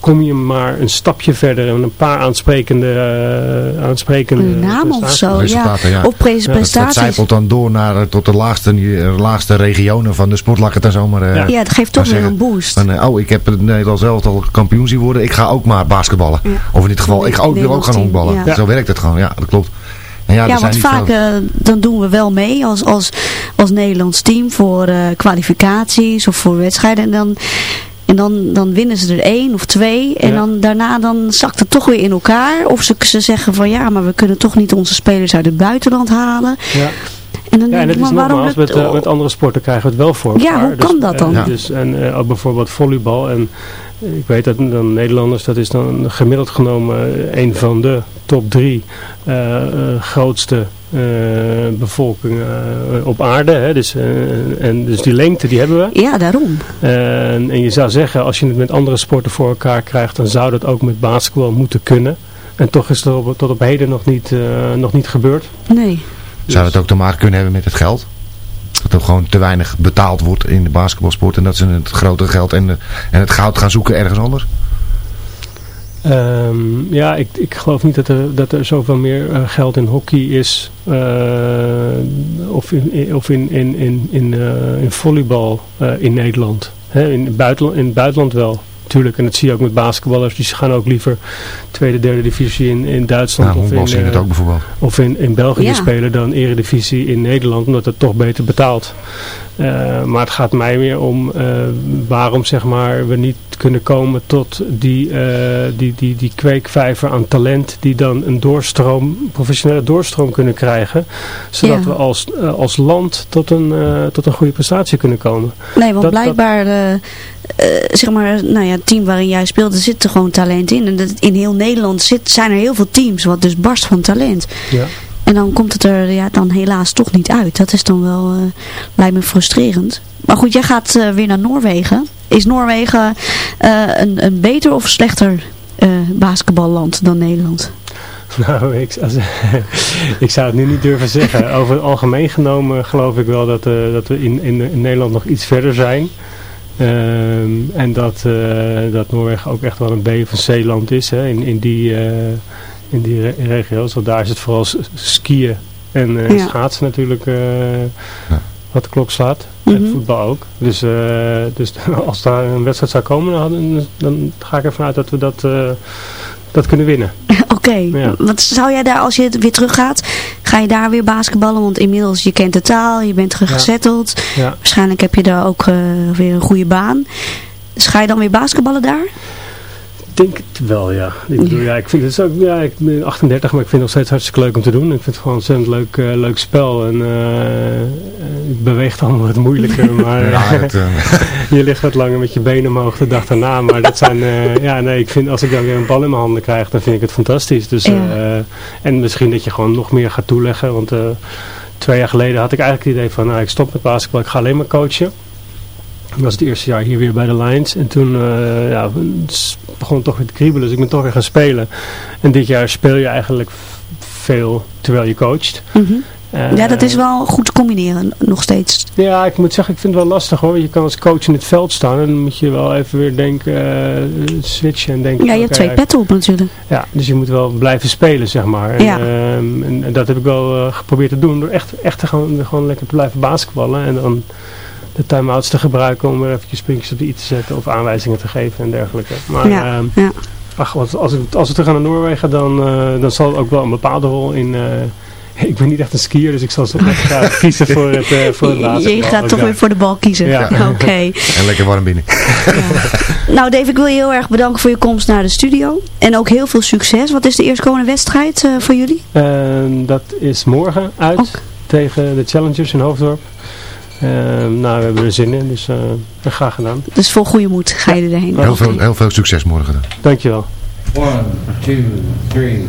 [SPEAKER 7] kom je maar een stapje verder en een paar aansprekende, uh, aansprekende
[SPEAKER 4] een naam of zo, ja.
[SPEAKER 6] ja.
[SPEAKER 4] Of pre prestaties.
[SPEAKER 6] Dat, dat zijpelt dan door naar tot de laagste, laagste regionen van de sport, laat ik het dan zomaar uh,
[SPEAKER 4] ja. ja, het geeft toch weer een boost.
[SPEAKER 6] Van, uh, oh, ik heb het Nederlands zelf al kampioen zien worden, ik ga ook maar basketballen. Ja. Of in dit geval, ik, ook, wil ook gaan honkballen. Ja. Zo werkt het gewoon, ja, dat klopt.
[SPEAKER 4] En ja, ja want vaak uh, dan doen we wel mee als, als, als Nederlands team voor uh, kwalificaties of voor wedstrijden. En dan, en dan, dan winnen ze er één of twee. En ja. dan daarna dan zakt het toch weer in elkaar. Of ze, ze zeggen van ja, maar we kunnen toch niet onze spelers uit het buitenland halen.
[SPEAKER 7] Ja.
[SPEAKER 4] En dan
[SPEAKER 7] ja, en het is nogmaals, met, uh, met andere sporten krijgen we het wel voor
[SPEAKER 4] Ja, hoe kan
[SPEAKER 7] dus,
[SPEAKER 4] dat dan?
[SPEAKER 7] Uh, dus, en uh, ook bijvoorbeeld volleybal. En ik weet dat dan Nederlanders, dat is dan gemiddeld genomen een van de top drie grootste bevolkingen op aarde. Hè? Dus, en dus die lengte die hebben we.
[SPEAKER 4] Ja, daarom.
[SPEAKER 7] En, en je zou zeggen, als je het met andere sporten voor elkaar krijgt, dan zou dat ook met basketbal moeten kunnen. En toch is het tot op heden nog niet, nog niet gebeurd.
[SPEAKER 4] Nee.
[SPEAKER 6] Zou het ook te maken kunnen hebben met het geld? Dat er gewoon te weinig betaald wordt in de basketbalsport en dat ze het grote geld en, en het goud gaan zoeken ergens anders?
[SPEAKER 7] Um, ja, ik, ik geloof niet dat er, dat er zoveel meer uh, geld in hockey is. Uh, of in, of in, in, in, in, uh, in volleybal in Nederland. In, in het buitenland wel. Tuurlijk, en dat zie je ook met basketballers. Die gaan ook liever tweede, derde divisie in, in Duitsland.
[SPEAKER 6] Ja, of in,
[SPEAKER 7] het
[SPEAKER 6] ook bijvoorbeeld.
[SPEAKER 7] Of in, in België ja. spelen dan eredivisie in Nederland. Omdat het toch beter betaalt. Uh, maar het gaat mij meer om uh, waarom zeg maar, we niet kunnen komen tot die, uh, die, die, die kweekvijver aan talent die dan een doorstroom, professionele doorstroom kunnen krijgen. Zodat ja. we als, als land tot een, tot een goede prestatie kunnen komen.
[SPEAKER 4] Nee, want dat, blijkbaar, dat... zeg maar, nou ja, het team waarin jij speelde zit er gewoon talent in. En dat, in heel Nederland zit, zijn er heel veel teams wat dus barst van talent.
[SPEAKER 7] Ja.
[SPEAKER 4] En dan komt het er ja, dan helaas toch niet uit. Dat is dan wel, uh, lijkt me frustrerend. Maar goed, jij gaat uh, weer naar Noorwegen. Is Noorwegen een, een beter of slechter basketballand dan Nederland? <laughs>
[SPEAKER 7] Nou, ik, als, <laughs> ik zou het nu niet durven zeggen. Over het algemeen genomen geloof ik wel dat, dat we in, in, in, Nederland nog iets verder zijn. Um, en dat, dat Noorwegen ook echt wel een B of een C-land is. Hè, in, in die in die re regio's. Want daar is het vooral skiën en uh, ja. schaatsen natuurlijk uh, ja. wat de klok slaat. Mm -hmm. En voetbal ook. Dus, uh, dus <laughs> als daar een wedstrijd zou komen, dan, dan ga ik ervan uit dat we dat, dat kunnen winnen. <laughs>
[SPEAKER 4] Oké, okay. ja. wat zou jij daar, als je weer teruggaat, ga je daar weer basketballen? Want inmiddels, je kent de taal, je bent gezetteld.
[SPEAKER 7] Ja.
[SPEAKER 4] Waarschijnlijk heb je daar ook weer een goede baan. Dus ga je dan weer basketballen daar?
[SPEAKER 7] denk het wel, ja. Ik bedoel, ja, ik vind het ook, ja, ik ben 38, maar ik vind het nog steeds hartstikke leuk om te doen. Ik vind het gewoon een ontzettend leuk, uh, leuk spel. En uh, ik beweeg allemaal wat moeilijker, <laughs> maar ja, <laughs> uh... <laughs> je ligt wat langer met je benen omhoog de dag daarna. Maar dat zijn, ja, nee, ik vind als ik dan weer een bal in mijn handen krijg, dan vind ik het fantastisch. Dus, ja. en misschien dat je gewoon nog meer gaat toeleggen, want twee jaar geleden had ik eigenlijk het idee van, nou, ik stop met basketbal, ik ga alleen maar coachen. Dat was het eerste jaar hier weer bij de Lions. En toen uh, ja, begon het toch weer te kriebelen. Dus ik ben toch weer gaan spelen. En dit jaar speel je eigenlijk veel terwijl je coacht.
[SPEAKER 4] Mm -hmm. Uh, ja, dat is wel goed te combineren nog steeds.
[SPEAKER 7] Ja, ik moet zeggen, ik vind het wel lastig hoor. Je kan als coach in het veld staan en dan moet je wel even weer denken, uh, switchen en denken.
[SPEAKER 4] Ja, je hebt twee petten op natuurlijk.
[SPEAKER 7] Ja, dus je moet wel blijven spelen, zeg maar. En,
[SPEAKER 4] ja.
[SPEAKER 7] en, en dat heb ik wel geprobeerd te doen door echt, echt te gewoon, gewoon lekker te blijven basketballen. En dan de time-outs te gebruiken om weer eventjes puntjes op de i te zetten of aanwijzingen te geven en dergelijke. Maar
[SPEAKER 4] ja,
[SPEAKER 7] uh,
[SPEAKER 4] ja.
[SPEAKER 7] ach, als, als, we, als we terug gaan naar Noorwegen, dan, dan zal het ook wel een bepaalde rol in ik ben niet echt een skier, dus ik zal zo <laughs> graag eh, kiezen voor het, uh, voor water.
[SPEAKER 4] Je gaat toch weer voor de bal kiezen.
[SPEAKER 7] Ja.
[SPEAKER 4] Oké.
[SPEAKER 6] En lekker warm binnen.
[SPEAKER 4] Nou Dave, ik wil je heel erg bedanken voor je komst naar de studio. En ook heel veel succes. Wat is de eerstkomende wedstrijd eh, voor jullie?
[SPEAKER 7] Ehm, dat is morgen uit tegen de Challengers in Hoofddorp. Ehm, nou, we hebben er zin in, dus uh, graag gedaan.
[SPEAKER 4] Dus vol goede moed ga je erheen.
[SPEAKER 6] Heel veel, heel veel succes morgen dan.
[SPEAKER 7] Dankjewel.
[SPEAKER 9] 1, 2, 3.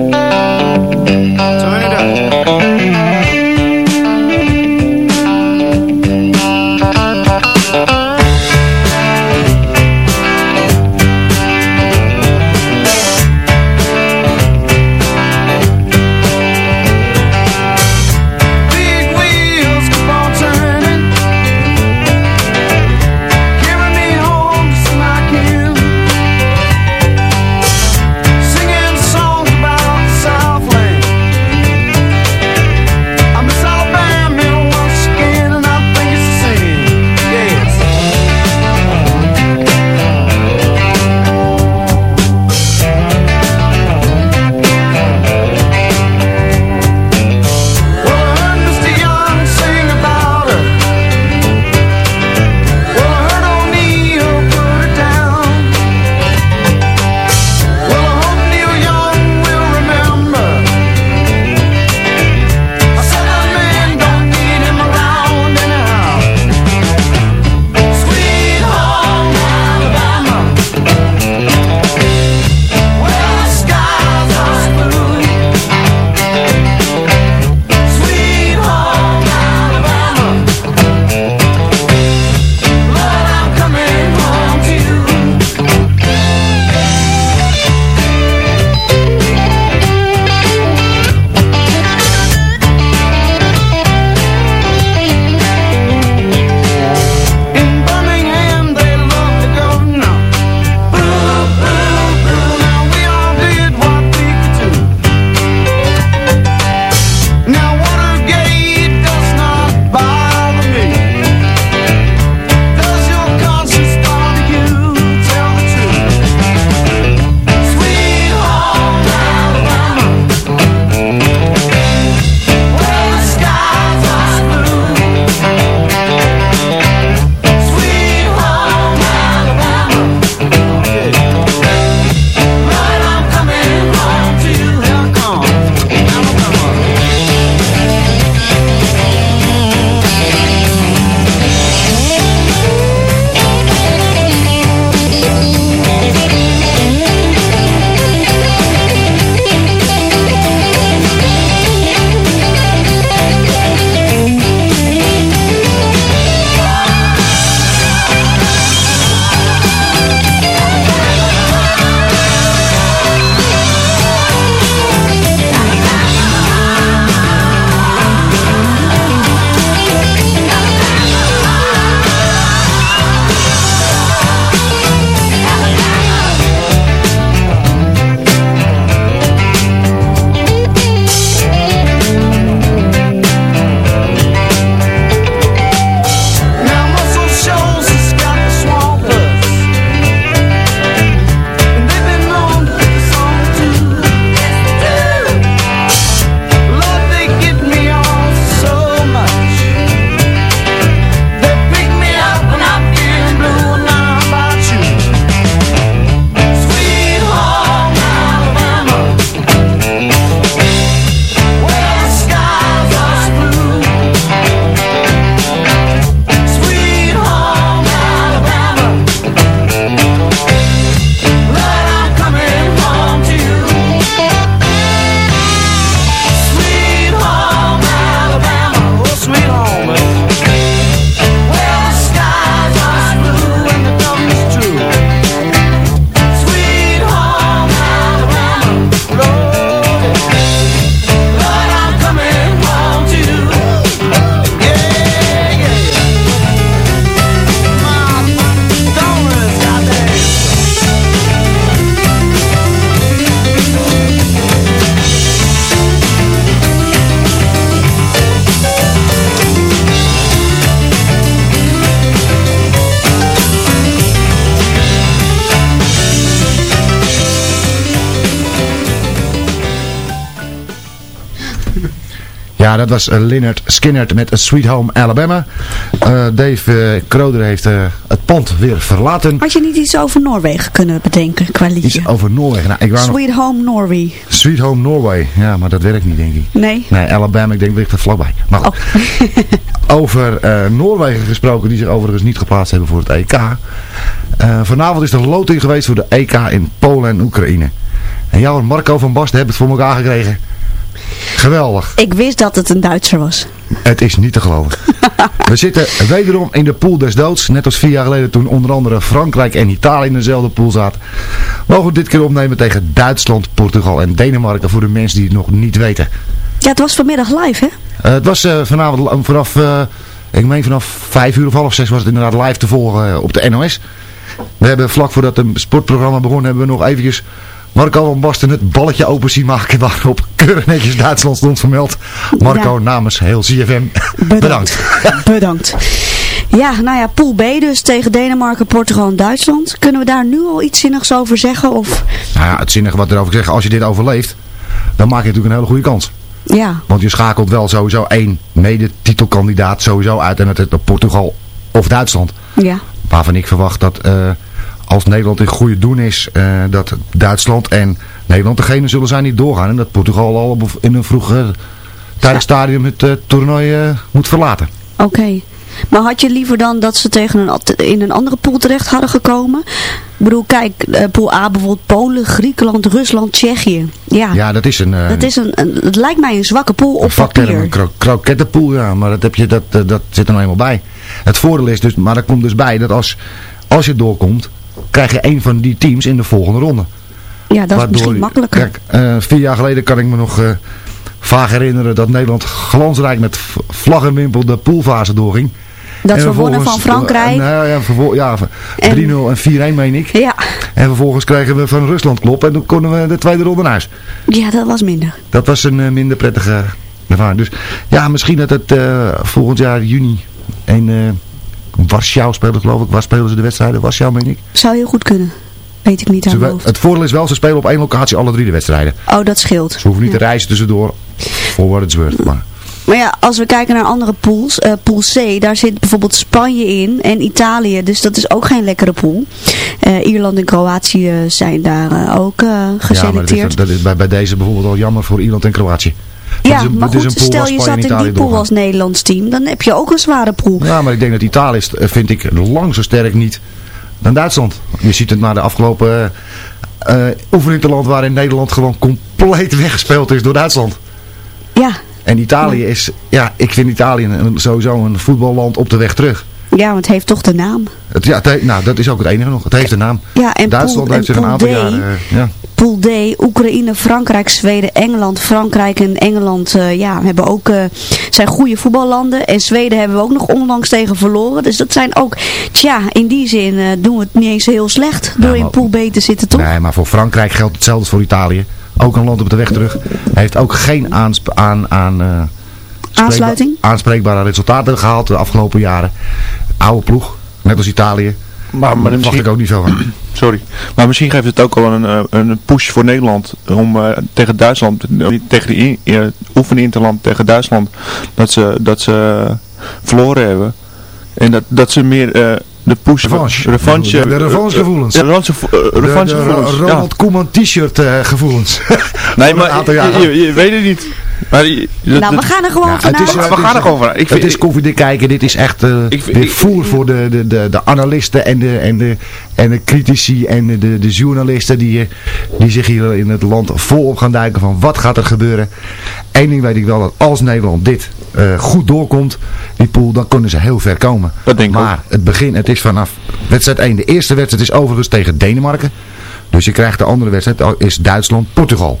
[SPEAKER 6] Ja, dat was uh, Leonard Skinner met Sweet Home Alabama. Uh, Dave Kroder heeft het pand weer verlaten.
[SPEAKER 4] Had je niet iets over Noorwegen kunnen bedenken qua liedje?
[SPEAKER 6] Iets over Noorwegen? Nou, ik wou
[SPEAKER 4] Sweet
[SPEAKER 6] nog...
[SPEAKER 4] Home Norway.
[SPEAKER 6] Sweet Home Norway. Ja, maar dat werkt niet, denk ik.
[SPEAKER 4] Nee?
[SPEAKER 6] Nee, Alabama, ik denk ligt er vlakbij. Maar goed. Oh. <laughs> over Noorwegen gesproken, die zich overigens niet geplaatst hebben voor het EK. vanavond is er loting geweest voor de EK in Polen en Oekraïne. En jou en Marco van Basten hebben het voor elkaar gekregen. Geweldig.
[SPEAKER 4] Ik wist dat het een Duitser was.
[SPEAKER 6] Het is niet te geloven. <laughs> We zitten wederom in de pool des doods. Net als vier jaar geleden toen onder andere Frankrijk en Italië in dezelfde pool zaten. Mogen we dit keer opnemen tegen Duitsland, Portugal en Denemarken. Voor de mensen die het nog niet weten.
[SPEAKER 4] Ja, het was vanmiddag live hè?
[SPEAKER 6] Uh, het was uh, vanavond vanaf, uh, ik meen vanaf vijf uur of half zes was het inderdaad live te volgen op de NOS. We hebben vlak voordat het sportprogramma begon hebben we nog eventjes Marco van Basten het balletje open zien maken waarop keurig netjes Duitsland stond vermeld. Marco ja. namens heel CFM.
[SPEAKER 4] Bedankt. Bedankt. <laughs> Bedankt. Ja, nou ja, Pool B dus tegen Denemarken, Portugal en Duitsland. Kunnen we daar nu al iets zinnigs over zeggen? Of?
[SPEAKER 6] Nou ja, het zinnige wat erover zeggen, als je dit overleeft, dan maak je natuurlijk een hele goede kans.
[SPEAKER 4] Ja.
[SPEAKER 6] Want je schakelt wel sowieso één medetitelkandidaat sowieso uit en het is Portugal of Duitsland.
[SPEAKER 4] Ja.
[SPEAKER 6] Waarvan ik verwacht dat... Uh, als Nederland in goede doen is, uh, dat Duitsland en Nederland degene zullen zijn die doorgaan. En dat Portugal al in een vroege tijdens stadium het uh, toernooi uh, moet verlaten.
[SPEAKER 4] Oké. Okay. Maar had je liever dan dat ze tegen een, in een andere pool terecht hadden gekomen? Ik bedoel, kijk, pool A bijvoorbeeld Polen, Griekenland, Rusland, Tsjechië. Ja,
[SPEAKER 6] ja dat is een...
[SPEAKER 4] dat is een, een, het lijkt mij een zwakke pool op
[SPEAKER 6] papier.
[SPEAKER 4] Een
[SPEAKER 6] kro krokettenpool, ja, maar dat, heb je, dat, dat zit er nou eenmaal bij. Het voordeel is dus, maar dat komt dus bij, dat als, als je doorkomt, krijg je een van die teams in de volgende ronde.
[SPEAKER 4] Ja, dat is misschien makkelijker.
[SPEAKER 6] Kijk, uh, vier jaar geleden kan ik me nog uh, vaag herinneren dat Nederland glansrijk met vlag en wimpel de poolfase doorging.
[SPEAKER 4] Dat en we wonnen van Frankrijk.
[SPEAKER 6] Nou ja, ja 3-0 en 4-1 meen ik.
[SPEAKER 4] Ja.
[SPEAKER 6] En vervolgens kregen we van Rusland klop en toen konden we de tweede ronde naar huis.
[SPEAKER 4] Ja, dat was minder.
[SPEAKER 6] Dat was een minder prettige ervaring. Dus ja, misschien dat het volgend jaar juni een... Warschau spelen geloof ik. Waar spelen ze de wedstrijden? Warschau meen ik.
[SPEAKER 4] Zou heel goed kunnen. Weet ik niet aan
[SPEAKER 6] ze, Het voordeel is wel, ze spelen op één locatie alle drie de wedstrijden.
[SPEAKER 4] Oh, dat scheelt.
[SPEAKER 6] Ze hoeven niet ja. te reizen tussendoor. Voor wat het worth. Maar.
[SPEAKER 4] maar ja, als we kijken naar andere pools. Uh, pool C, daar zit bijvoorbeeld Spanje in. En Italië. Dus dat is ook geen lekkere pool. Uh, Ierland en Kroatië zijn daar uh, ook geselecteerd.
[SPEAKER 6] Ja, maar dat is, dat is bij, bij deze bijvoorbeeld al jammer voor Ierland en Kroatië.
[SPEAKER 4] Ja, een, maar goed, stel je zat in die pool als Nederlands team, dan heb je ook een zware pool.
[SPEAKER 6] Ja, maar ik denk dat Italië, vind ik, lang zo sterk niet dan Duitsland. Je ziet het na de afgelopen uh, oefeninterland waarin Nederland gewoon compleet <laughs> weggespeeld is door Duitsland.
[SPEAKER 4] Ja.
[SPEAKER 6] En Italië is, ja, ik vind Italië een, sowieso een voetballand op de weg terug.
[SPEAKER 4] Ja, want het heeft toch de naam.
[SPEAKER 6] Het, ja, het, nou, dat is ook het enige nog. Het heeft de naam.
[SPEAKER 4] Ja, en
[SPEAKER 6] Duitsland
[SPEAKER 4] pool,
[SPEAKER 6] heeft zich een aantal jaren... Uh, ja.
[SPEAKER 4] Pool D, Oekraïne, Frankrijk, Zweden, Engeland. Frankrijk en Engeland uh, ja, hebben ook, uh, zijn goede voetballanden. En Zweden hebben we ook nog onlangs tegen verloren. Dus dat zijn ook, tja, in die zin uh, doen we het niet eens heel slecht door ja, maar, in Pool B te zitten, toch?
[SPEAKER 6] Nee, maar voor Frankrijk geldt hetzelfde als voor Italië. Ook een land op de weg terug. Hij heeft ook geen aansp aan... aan
[SPEAKER 4] Aansluiting?
[SPEAKER 6] Aanspreekbare resultaten gehaald de afgelopen jaren. Oude ploeg, net als Italië.
[SPEAKER 10] Maar, maar
[SPEAKER 6] daar ik ook niet zo van.
[SPEAKER 10] Sorry. Maar misschien geeft het ook al een, een push voor Nederland om uh, tegen Duitsland, tegen de uh, oefeninterland tegen Duitsland, dat ze, dat ze verloren hebben. En dat, dat ze meer uh, de push...
[SPEAKER 6] Revanche.
[SPEAKER 10] revanche
[SPEAKER 6] de revanche gevoelens.
[SPEAKER 10] De revanche, gevoelens.
[SPEAKER 6] Ronald ja. Koeman t-shirt gevoelens.
[SPEAKER 10] nee, maar je, je, je, weet het niet. Maar
[SPEAKER 4] nou, we gaan er gewoon ja, vanuit.
[SPEAKER 10] Is, we gaan er gewoon vanuit.
[SPEAKER 6] Ik vind, het is kijken. Dit is echt uh, ik, dit ik, voer voor de, de, de, de analisten en de, en, de, en de critici en de, de, de journalisten die, die zich hier in het land volop gaan duiken van wat gaat er gebeuren. Eén ding weet ik wel, dat als Nederland dit uh, goed doorkomt, die pool, dan kunnen ze heel ver komen.
[SPEAKER 10] Dat denk
[SPEAKER 6] maar
[SPEAKER 10] ook.
[SPEAKER 6] het begin, het is vanaf wedstrijd 1. De eerste wedstrijd is overigens tegen Denemarken. Dus je krijgt de andere wedstrijd, is Duitsland-Portugal.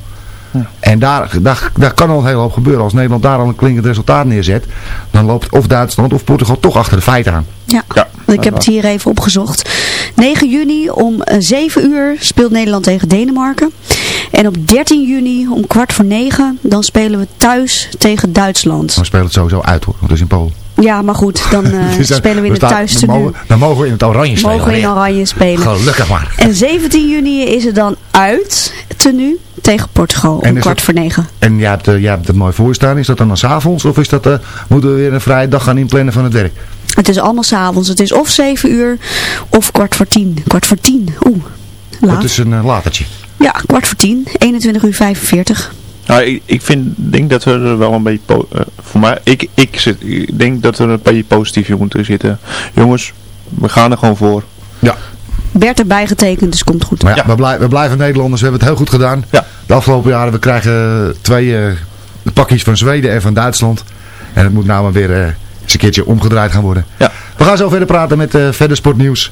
[SPEAKER 6] Ja. En daar, daar, daar kan al een hele hoop gebeuren. Als Nederland daar al een klinkend resultaat neerzet, dan loopt of Duitsland of Portugal toch achter de feiten aan.
[SPEAKER 4] Ja, ja ik heb het hier even opgezocht. 9 juni om 7 uur speelt Nederland tegen Denemarken. En op 13 juni om kwart voor 9, dan spelen we thuis tegen Duitsland.
[SPEAKER 6] Dan spelen het sowieso uit hoor, want het is in Polen.
[SPEAKER 4] Ja, maar goed, dan uh, <laughs> dus spelen we in het thuis
[SPEAKER 6] dan mogen, dan mogen we in het oranje spelen.
[SPEAKER 4] Mogen we in oranje spelen.
[SPEAKER 6] Gelukkig maar.
[SPEAKER 4] En 17 juni is het dan uit tenue tegen Portugal om
[SPEAKER 11] En
[SPEAKER 4] kwart voor negen.
[SPEAKER 11] En jij hebt, eh, jij hebt het mooi voorstaan. Is dat dan als avonds of is dat, eh, moeten we weer een vrije dag gaan inplannen van het werk?
[SPEAKER 4] Het is allemaal s'avonds. Het is of zeven uur of kwart voor tien. Kwart voor tien. Oeh, laat.
[SPEAKER 11] Dat is een eh, latertje.
[SPEAKER 4] Ja, kwart voor tien. 21 uur 45.
[SPEAKER 10] Nou, ik, ik vind, denk dat we er wel een beetje, po- eh, voor mij, ik, ik, zit, ik denk dat we er een beetje positief in moeten zitten. Jongens, we gaan er gewoon voor.
[SPEAKER 11] Ja.
[SPEAKER 4] Bert erbij getekend, dus komt goed.
[SPEAKER 11] Maar ja,
[SPEAKER 10] Ja.
[SPEAKER 11] We, blij- we blijven Nederlanders. We hebben het heel goed gedaan.
[SPEAKER 10] Ja.
[SPEAKER 11] De afgelopen jaren, we krijgen twee eh, pakjes van Zweden en van Duitsland. En het moet nou maar weer eh, eens een keertje omgedraaid gaan worden.
[SPEAKER 10] Ja.
[SPEAKER 11] We gaan zo verder praten met eh, verder sportnieuws.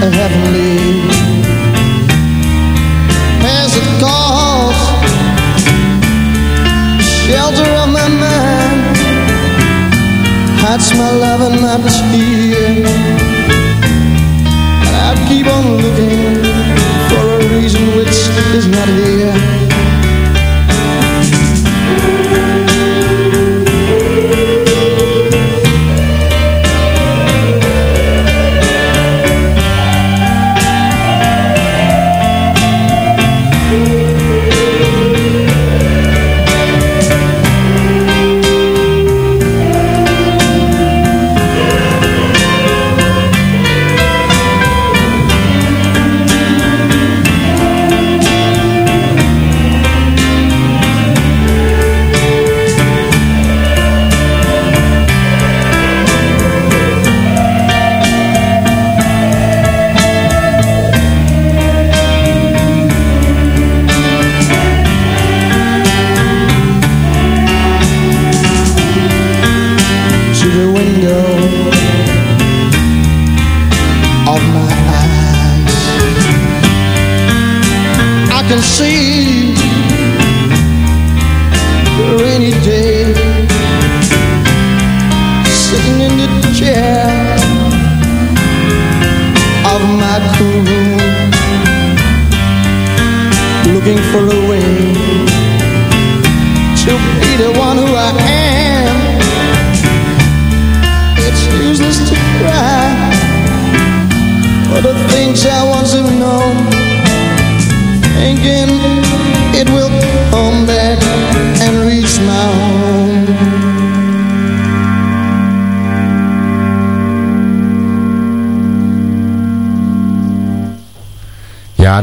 [SPEAKER 12] Heavenly. As calls shelter of my mind. Hides my love and my and I keep on looking for a reason which is not here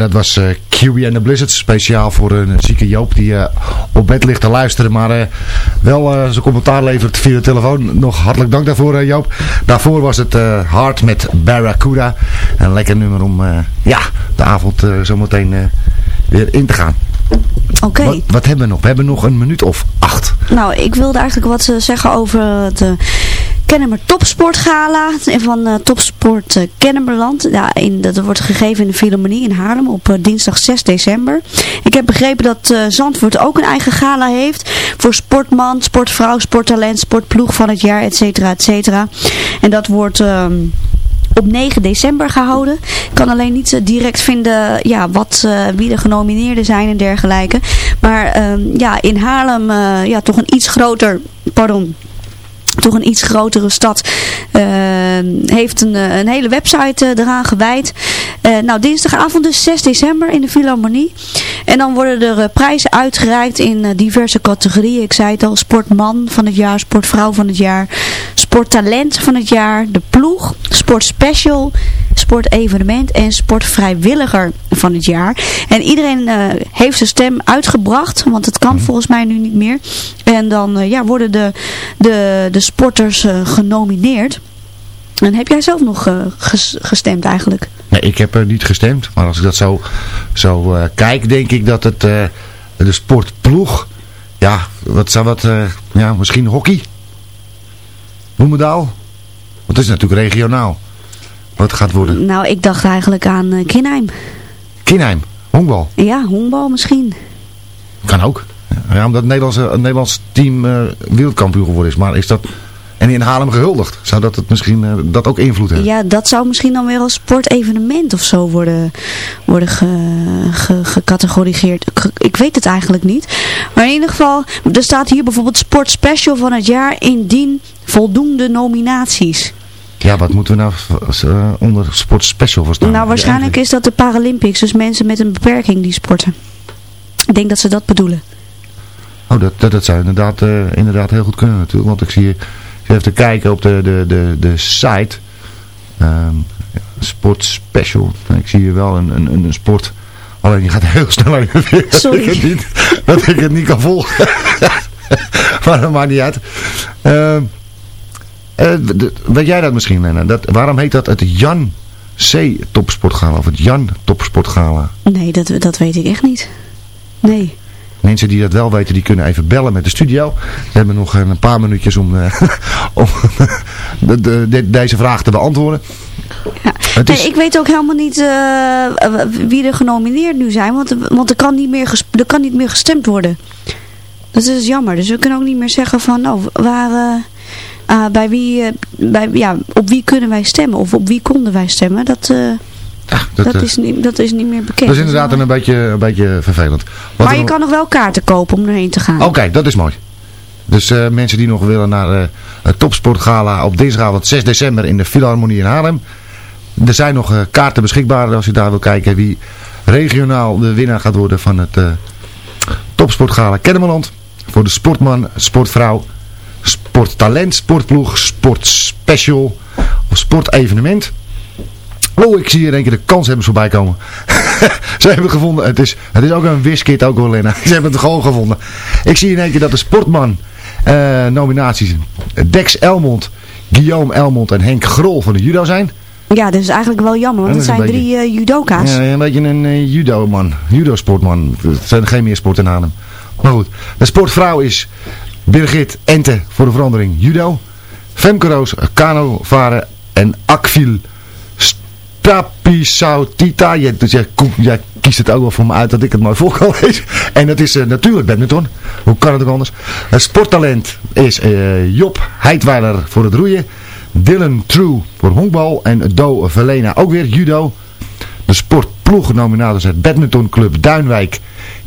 [SPEAKER 6] dat was eh QB and the Blizzard. Speciaal voor een zieke Joop die eh, op bed ligt te luisteren. Maar eh, wel zijn commentaar levert via de telefoon. Nog hartelijk dank daarvoor Joop. Daarvoor was het Hard met Barracuda. Een lekker nummer om ja, de avond zometeen weer in te gaan.
[SPEAKER 4] Oké.
[SPEAKER 6] Wat, wat hebben we nog? We hebben nog een minuut of acht.
[SPEAKER 4] Nou, ik wilde eigenlijk wat zeggen over het uh, Kennemer Topsportgala van eh, Topsport eh, Kennemerland. Ja, in, dat wordt gegeven in de Philharmonie in Haarlem op eh, dinsdag 6 december. Ik heb begrepen dat Zandvoort ook een eigen gala heeft voor sportman, sportvrouw, sporttalent, sportploeg van het jaar, et cetera, et cetera. En dat wordt... ehm, op 9 december gehouden. Ik kan alleen niet direct vinden ja, wat, wie de genomineerden zijn en dergelijke. Maar ehm, ja, in Haarlem ja, toch een iets groter... Pardon toch een iets grotere stad, eh, heeft een, eh, een hele website eh, eraan gewijd. Nou, dinsdagavond dus 6 december in de Philharmonie. En dan worden er prijzen uitgereikt in diverse categorieën. Ik zei het al, sportman van het jaar, sportvrouw van het jaar, sporttalent van het jaar, de ploeg, sportspecial, sportevenement en sportvrijwilliger van het jaar. En iedereen eh, heeft zijn stem uitgebracht, want het kan volgens mij nu niet meer. En dan eh, ja, worden de, de, de sporters eh, genomineerd. En heb jij zelf nog ges- gestemd eigenlijk?
[SPEAKER 6] Nee, ik heb er niet gestemd. Maar als ik dat zo, zo kijk, denk ik dat het de sportploeg... Ja, wat zou wat... ja, misschien hockey? Bloemendaal? Want het is natuurlijk regionaal. Wat gaat worden?
[SPEAKER 4] Nou, ik dacht eigenlijk aan uh, Kinheim.
[SPEAKER 6] Kinheim, honkbal.
[SPEAKER 4] Ja, honkbal misschien.
[SPEAKER 6] Kan ook. Ja, omdat het Nederlandse, het Nederlands team eh, wereldkampioen geworden is. Maar is dat... En in Haarlem gehuldigd. Zou dat het misschien eh, dat ook invloed hebben?
[SPEAKER 4] Ja, dat zou misschien dan weer als sportevenement of zo worden, worden ge- ge- gecategoriseerd. Ge- Ik weet het eigenlijk niet. Maar in ieder geval, er staat hier bijvoorbeeld Sport Special van het jaar indien voldoende nominaties.
[SPEAKER 6] Ja, wat moeten we nou eh, onder sport special verstaan?
[SPEAKER 4] nou, waarschijnlijk is dat de Paralympics, dus mensen met een beperking die sporten. Ik denk dat ze dat bedoelen.
[SPEAKER 6] Oh, dat, dat, dat zou inderdaad, eh, inderdaad heel goed kunnen natuurlijk. Want ik zie, ik zit even te kijken op de, de, de, de site. Ehm, sport special. Ik zie hier wel een, een, een sport. Alleen die gaat heel snel heen weer. <laughs>
[SPEAKER 4] Sorry.
[SPEAKER 6] Dat ik het niet, dat ik het niet kan volgen. <laughs> maar dat maakt niet uit. Ehm, eh, weet jij dat misschien, Lena? Dat, waarom heet dat het Jan C. Topsportgala? Of het Jan Topsportgala?
[SPEAKER 4] Nee, dat, dat weet ik echt niet. Nee.
[SPEAKER 6] Mensen die dat wel weten, die kunnen even bellen met de studio. We hebben nog een paar minuutjes om, eh, <laughs> om <laughs> de, de- de- deze vraag te beantwoorden. Het is,
[SPEAKER 4] Nee, ik weet ook helemaal niet eh, wie er genomineerd nu zijn, want, want er, kan niet meer er kan niet meer gestemd worden. Dat is jammer, dus we kunnen ook niet meer zeggen van, nou, waar, eh, ah, bij wie, eh, bij, ja, op wie kunnen wij stemmen of op wie konden wij stemmen. Dat, eh,
[SPEAKER 6] dat,
[SPEAKER 4] dat,
[SPEAKER 6] eh,
[SPEAKER 4] is, niet, dat is niet meer bekend.
[SPEAKER 6] dat is inderdaad een, een, beetje, een beetje vervelend. Wat
[SPEAKER 4] maar je
[SPEAKER 6] nog-
[SPEAKER 4] kan nog wel kaarten kopen om erheen te gaan.
[SPEAKER 6] Oké, dat is mooi. Dus mensen die nog willen naar eh, het topsportgala op dinsdagavond 6 december in de Philharmonie in Haarlem. Er zijn nog kaarten beschikbaar als je daar wil kijken wie regionaal de winnaar gaat worden van het topsportgala Kennemerland. Voor de sportman, sportvrouw, sporttalent, sportploeg, sportspecial of sportevenement. Oh, ik zie hier in één keer de kans hebben voorbij komen. <laughs> Ze hebben gevonden, het is, het is ook een wiskit ook wel. <laughs> Ze hebben het gewoon gevonden. Ik zie in één keer dat de sportman eh, nominaties Dex Elmond, Guillaume Elmond en Henk Grol van de judo zijn.
[SPEAKER 4] Ja, dat is eigenlijk wel jammer, want het zijn drie eh, judoka's.
[SPEAKER 6] Ja, een beetje een eh, judo-man, judo-sportman. Het zijn geen meer sporten aan hem. Maar goed, de sportvrouw is Birgit Ente voor de verandering judo. Femke Roos, en Akvil Stapisautita. Jij, dus jij, jij kiest het ook wel voor me uit dat ik het mooi voor. En dat is eh, natuurlijk badminton. Hoe kan het ook anders? Het sporttalent is eh, Job Heidweiler voor het roeien. Dylan True voor honkbal. En Do Verlena ook weer judo. De sportploeg nominaten zijn badmintonclub Duinwijk.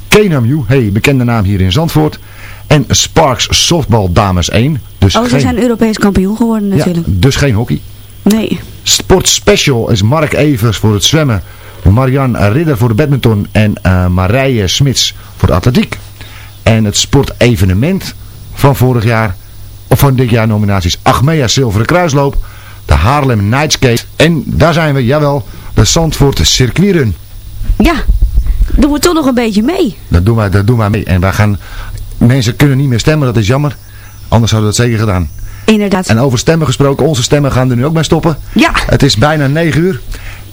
[SPEAKER 6] Kenamu, hey, bekende naam hier in Zandvoort. En Sparks Softball Dames 1. Dus,
[SPEAKER 4] oh, ze
[SPEAKER 6] geen,
[SPEAKER 4] zijn Europees kampioen geworden
[SPEAKER 6] ja,
[SPEAKER 4] natuurlijk.
[SPEAKER 6] dus geen hockey.
[SPEAKER 4] Nee.
[SPEAKER 6] Sport Special is Mark Evers voor het zwemmen. Marian Ridder voor de badminton. En eh, Marije Smits voor de atletiek. En het sportevenement van vorig jaar, of van dit jaar nominaties. Achmea Zilveren Kruisloop. De Haarlem Nightskate. En daar zijn we, jawel, de Zandvoort Circuitrun.
[SPEAKER 4] Ja, doen we toch nog een beetje mee.
[SPEAKER 6] Dat doen wij, dat doen wij mee. En wij gaan, mensen kunnen niet meer stemmen, dat is jammer. Anders hadden we dat zeker gedaan.
[SPEAKER 4] Inderdaad.
[SPEAKER 6] En over stemmen gesproken, onze stemmen gaan er nu ook mee stoppen.
[SPEAKER 4] Ja.
[SPEAKER 6] Het is bijna 9 uur.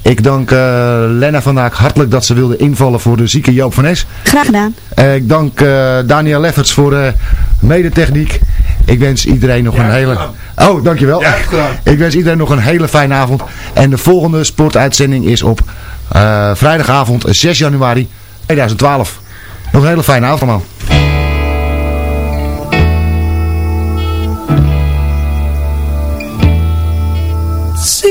[SPEAKER 6] Ik dank eh Lena vandaag hartelijk dat ze wilde invallen voor de zieke Joop van Es.
[SPEAKER 4] Graag gedaan.
[SPEAKER 6] Eh, ik dank eh, Daniel Lefferts voor eh medetechniek. Ik wens iedereen nog een hele... Oh, dankjewel. ik wens iedereen nog een hele fijne avond. En de volgende sportuitzending is op eh, vrijdagavond 6 januari 2012. Nog een hele fijne avond allemaal.
[SPEAKER 12] See